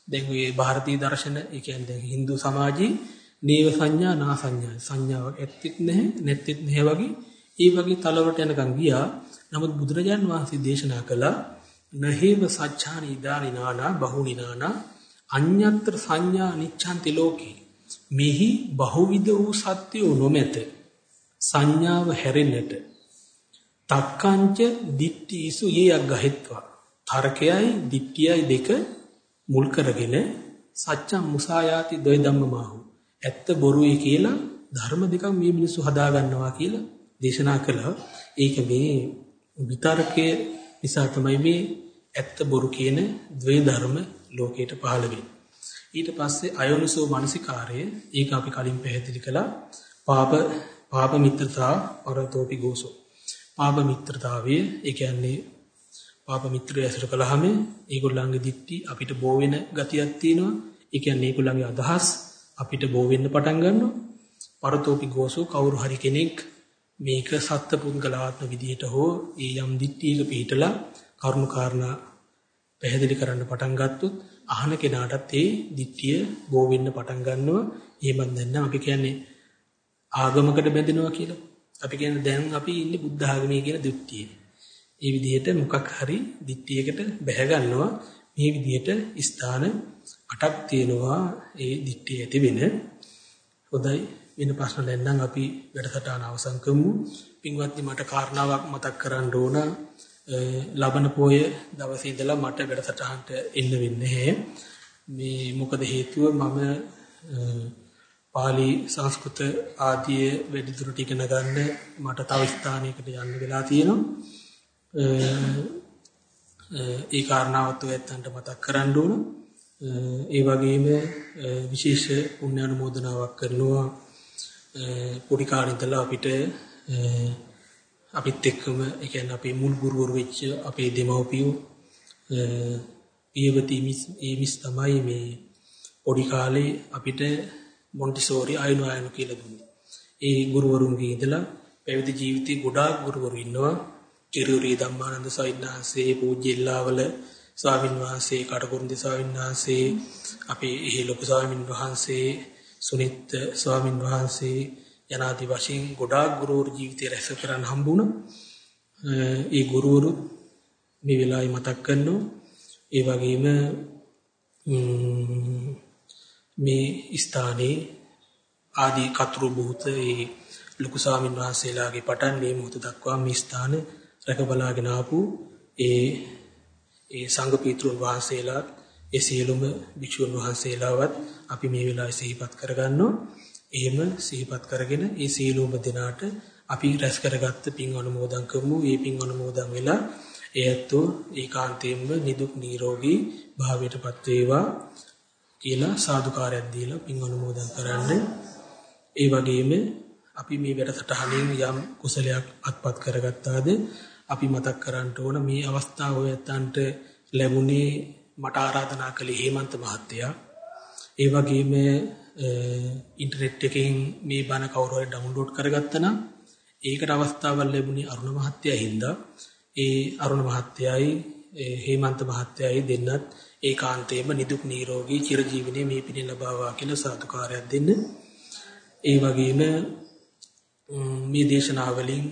Speaker 1: දැන් ඔය ಭಾರತೀಯ දර්ශන ඒ කියන්නේ දැන් Hindu සමාජයේ නේව සංඥා නා සංඥා සංඥාවක් ඇත්තෙත් නැහැ නැත්තෙත් නැහැ වගේ ඒ වගේ තලවලට යනකම් ගියා. නමුත් බුදුරජාන් වහන්සේ දේශනා කළා නහේව සච්ඡානි ඉදානි නානා බහුනි නානා අඤ්ඤත්‍ර සංඥා නිච්ඡන්ති ලෝකේ. මෙහි බහුවිද වූ සත්‍යෝ නොමැත. සංඥාව හැරෙන්නට. තක්කංච දිට්ඨීසු යයක් ගහෙත්වා. තර්කයයි දිට්ඨියයි දෙක මුල් කරගෙන සත්‍යම් මුසායාති ද්වය ධම්මමාහු. ඇත්ත බොරුයි කියලා ධර්ම දෙකක් මේ මිනිස්සු හදා ගන්නවා කියලා දේශනා කළා. ඒක මේ විතරකයේ නිසා තමයි මේ ඇත්ත බොරු කියන ද්වේ ධර්ම ලෝකයට පහළ වෙන්නේ. ඊට පස්සේ අයෝනිසෝ මනසිකාරය ඒක අපි කලින් පැහැදිලි කළා. පාප පාප මිත්‍රතා පරතෝපි ගෝසෝ. පාප මිත්‍රතාවය ඒ කියන්නේ පාප මිත්‍රය ඇසුරු කළාම ඒගොල්ලන්ගේ දික්ටි අපිට බෝ වෙන ගතියක් තියෙනවා. ඒ කියන්නේ ඒගොල්ලන්ගේ අදහස් අපිට බෝ වෙන්න පටන් ගන්නවා. පරතෝපි ගෝසෝ කවුරු හරි කෙනෙක් මේක සත්ත්ව පුද්ගලාත්ම විදිහට හෝ ඒ යම් දිට්ඨියක පිටලා කරුණු කාරණා පැහැදිලි කරන්න පටන් ගත්තොත් අහන කෙනාටත් ඒ දිට්ඨිය බෝ වෙන්න පටන් ගන්නවා. එහෙමත් නැත්නම් අපි කියන්නේ ආගමකට බැඳෙනවා කියලා. අපි කියන්නේ දැන් අපි ඉන්නේ බුද්ධ ආගමේ කියන දිට්ඨියේ. ඒ විදිහට මොකක් හරි දිට්ඨියකට බැහැ ගන්නවා. මේ විදිහට ස්ථාන අටක් තියෙනවා ඒ දිට්ඨිය ඇති වෙන. හොඳයි වෙන ප්‍රශ්න නැත්නම් අපි වැඩසටහන අවසන් කරමු. පින්වත්නි මට කාරණාවක් මතක් කරන්න ඕන. ලබන පොය දවසේ ඉඳලා මට වැඩසටහනට එන්න වෙන්නේ මේ මොකද හේතුව මම පාලි සංස්කෘත ආදී වැඩිදුරට ඉගෙන ගන්න මට තව ස්ථානයකට යන්න වෙලා තියෙනවා. ඒ කාරණාවත් ඔයයන්ට මතක් කරන්න ඕන. ඒ වගේම විශේෂ පුණ්‍ය අනුමෝදනාවක් කරනවා පොඩි කාලේ ඉඳලා අපිට අපිත් එක්කම ඒ කියන්නේ අපේ මුල් ගුරුවරු වෙච්ච අපේ දෙමව්පියෝ පියවති මිස් ඒ මිස් තමයි මේ පොඩි කාලේ අපිට මොන්ටිසෝරි අයනු අයනු කියලා දුන්නේ. ඒ ගුරුවරුන්ගේ ඉඳලා පැවිදි ජීවිතේ ගොඩාක් ගුරුවරු ඉන්නවා. කිරුරී ධම්මානන්ද සවින්හන්සේ පූජ්‍යල්ලාවල ස්වාමින් වහන්සේ කටුකුරුන්දි ස්වාමින් වහන්සේ අපේ එහි ලොකු ස්වාමින් වහන්සේ සුනිත් ස්වාමින් වහන්සේ යනාදී වශයෙන් ගොඩාක් ගුරුවරු ජීවිතය රැස් කරන්න හම්බුණා. ඒ ගුරුවරු මේ වෙලාවේ මතක් කරනවා. ඒ වගේම මේ ස්ථානයේ ආදී කතුරු බුත ඒ ලොකු ස්වාමින් වහන්සේලාගේ පටන් මේ මොහොත දක්වා මේ ස්ථාන රැකබලාගෙන ආපු ඒ ඒ සංඝ පීතෘන් වහන්සේලා ඒ සියලුම භික්ෂුන් වහන්සේලාවත් අපි මේ වෙලාවේ සිහිපත් කරගන්නවා. එහෙම සිහිපත් කරගෙන ඒ සියලුම දෙනාට අපි රැස් කරගත්ත පින් අනුමෝදන් කරමු. මේ පින් අනුමෝදන් වෙලා එයත්ෝ ඒකාන්තයෙන්ම නිදුක් නිරෝගී භාවයටපත් වේවා කියලා සාදුකාරයක් දීලා පින් අනුමෝදන් කරන්න. ඒ වගේම අපි මේ වැඩසටහනින් යම් කුසලයක් අත්පත් කරගත්තාද අපි මතක් කරන්න ඕන මේ අවස්ථාව ඔයයන්ට ලැබුණේ මට ආරාධනා කළේ හේමන්ත මහත්තයා. ඒ වගේම ඉන්ටර්නෙට් එකෙන් මේ බණ කවුරු හරි ඩවුන්ලෝඩ් කරගත්තා නම් ඒකට අවස්ථාවක් ලැබුණේ අරුණ මහත්තයා හින්දා. ඒ අරුණ මහත්තයයි හේමන්ත මහත්තයයි දෙන්නත් ඒකාන්තයෙන්ම නිදුක් නිරෝගී චිරජීවනයේ මේ පිණ ලබාවා කියලා සාදුකාරයක් දෙන්න. ඒ වගේම මේ දේශනාවලින්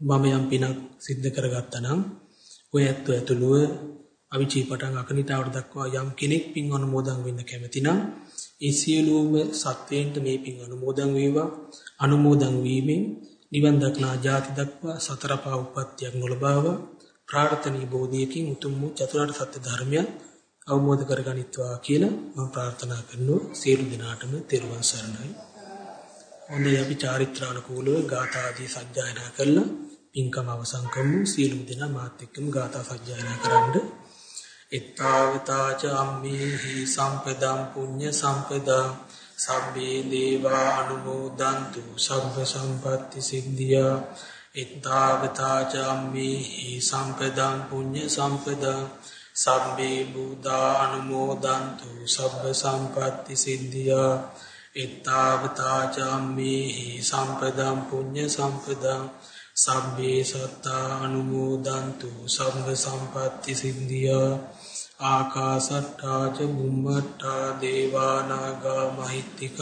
Speaker 1: මම යම් පිනක් සිද්ධ කරගත්තා නම් ඔය ඇත්ත ඇතුළුව අවිචී පටන් අකනිතාවට දක්වා යම් කෙනෙක් පින් අනුමෝදන් වෙන්න කැමති නම් ඒ සියලුම සත්වයන්ට මේ පින් අනුමෝදන් වේවා අනුමෝදන් වීමෙන් නිවන් දක්නා ජාති දක්වා සතර පා උප්පත්තියක් නොලබාව ප්‍රාර්ථනීය බෝධියකින් උතුම් වූ චතුරාර්ය සත්‍ය ධර්මය අවබෝධ කරගනිත්වා කියලා මම ප්‍රාර්ථනා කරනවා සියලු දෙනාටම තෙරුවන් සරණයි. හොඳයි අපි චාරිත්‍රානුකූලව ගාථා ආදී සජ්ජායනා කළා. පින්කම අවසන් කරමු. සියලු දෙනා මාත් එක්කම ගාථා සජ්ජායනා කරන්නේ එත්තාවතාච අම්මේහි සම්පදම් පුඤ්ඤ සම්පදා සබ්බේ දේවා අනුමෝදන්තු සබ්බ සම්පatti සිද්ධියා එත්තාවතාච අම්මේහි සම්පදම් පුඤ්ඤ සම්පදා සබ්බේ බුද්ධා අනුමෝදන්තු සබ්බ සම්පatti සිද්ධියා. එත්තාවතාච අම්මේහි සම්පදම් පුඤ්ඤ සම්පදා සබ්බේ සත්තා අනුමෝදන්තු සබ්බ සම්පatti සිද්ධියා. ආකාසට්ටා ච බුම්මට්ටා දේවා නාග මහිත්‍තික.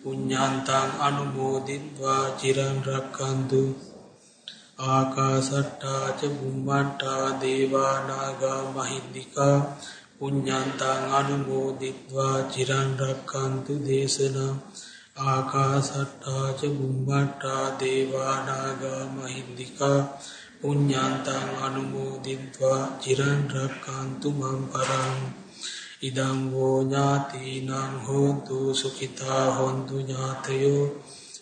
Speaker 1: පුඤ්ඤාන්තං අනුමෝදිත්වා චිරන් රක්칸තු ආකාසට්ටා ච බුම්මට්ටා දේවා නාග මහිද්దికා පුඤ්ඤන්තං අනුමෝදිත්වා චිරන් රක්칸තු දේශනා ආකාසට්ටා ච බුම්මට්ටා දේවා නාග මහිද්దికා පුඤ්ඤන්තං අනුමෝදිත්වා චිරන් රක්칸තු මං පරං ඉදං වෝ ඥාතිනං හෝතු සුඛිතා හොන්තු ඥාතයෝ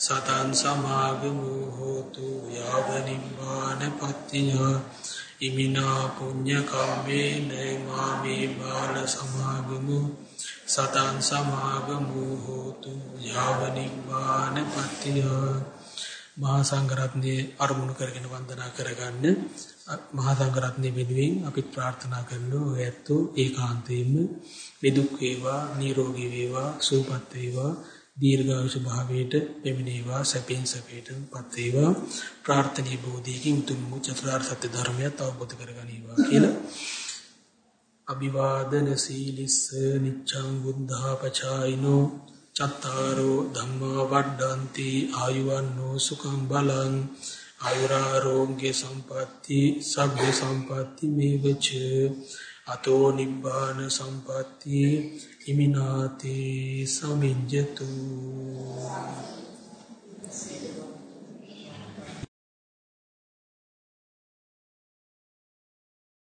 Speaker 1: සතං සමාගමු හෝතු යාව නිබ්බානපත්තිය ඉමිනා පුඤ්ඤ කම්මේන මාමේ බාල සමාගමු සතං සමාගමු හෝතු යාව නිබ්බානපත්තිය මහා සංඝරත්නයේ අරමුණු කරගෙන වන්දනා කරගන්න මහා සංඝරත්නයේ වෙනුවෙන් අපි ප්‍රාර්ථනා කරනවා ඇත්තෝ ඒකාන්තයෙන්ම නිදුක් වේවා නිරෝගී වේවා සුවපත් වේවා. දීර්ඝායුෂ භාවයට පෙමිනේවා සැපෙන් සැපයටපත් වේවා ප්‍රාර්ථනීය බෝධියකින් උතුම් චතුරාර්ය සත්‍ය ධර්මයත් අවබෝධ කරගනිවා කියලා. අභිවාදන සීලිස්ස නිච්ඡං බුද්ධාපචායිනෝ චත්තාරෝ ධම්මා වඩ්ඩಂತಿ ආයුවන්නෝ සුඛං බලං ආයුරාෝග්‍ය සම්පatti සබ්බ සම්පatti මේවච අතෝ නිබ්බාන සම්පatti ඉමිනාති සමිඤ්ඤතු Thank you.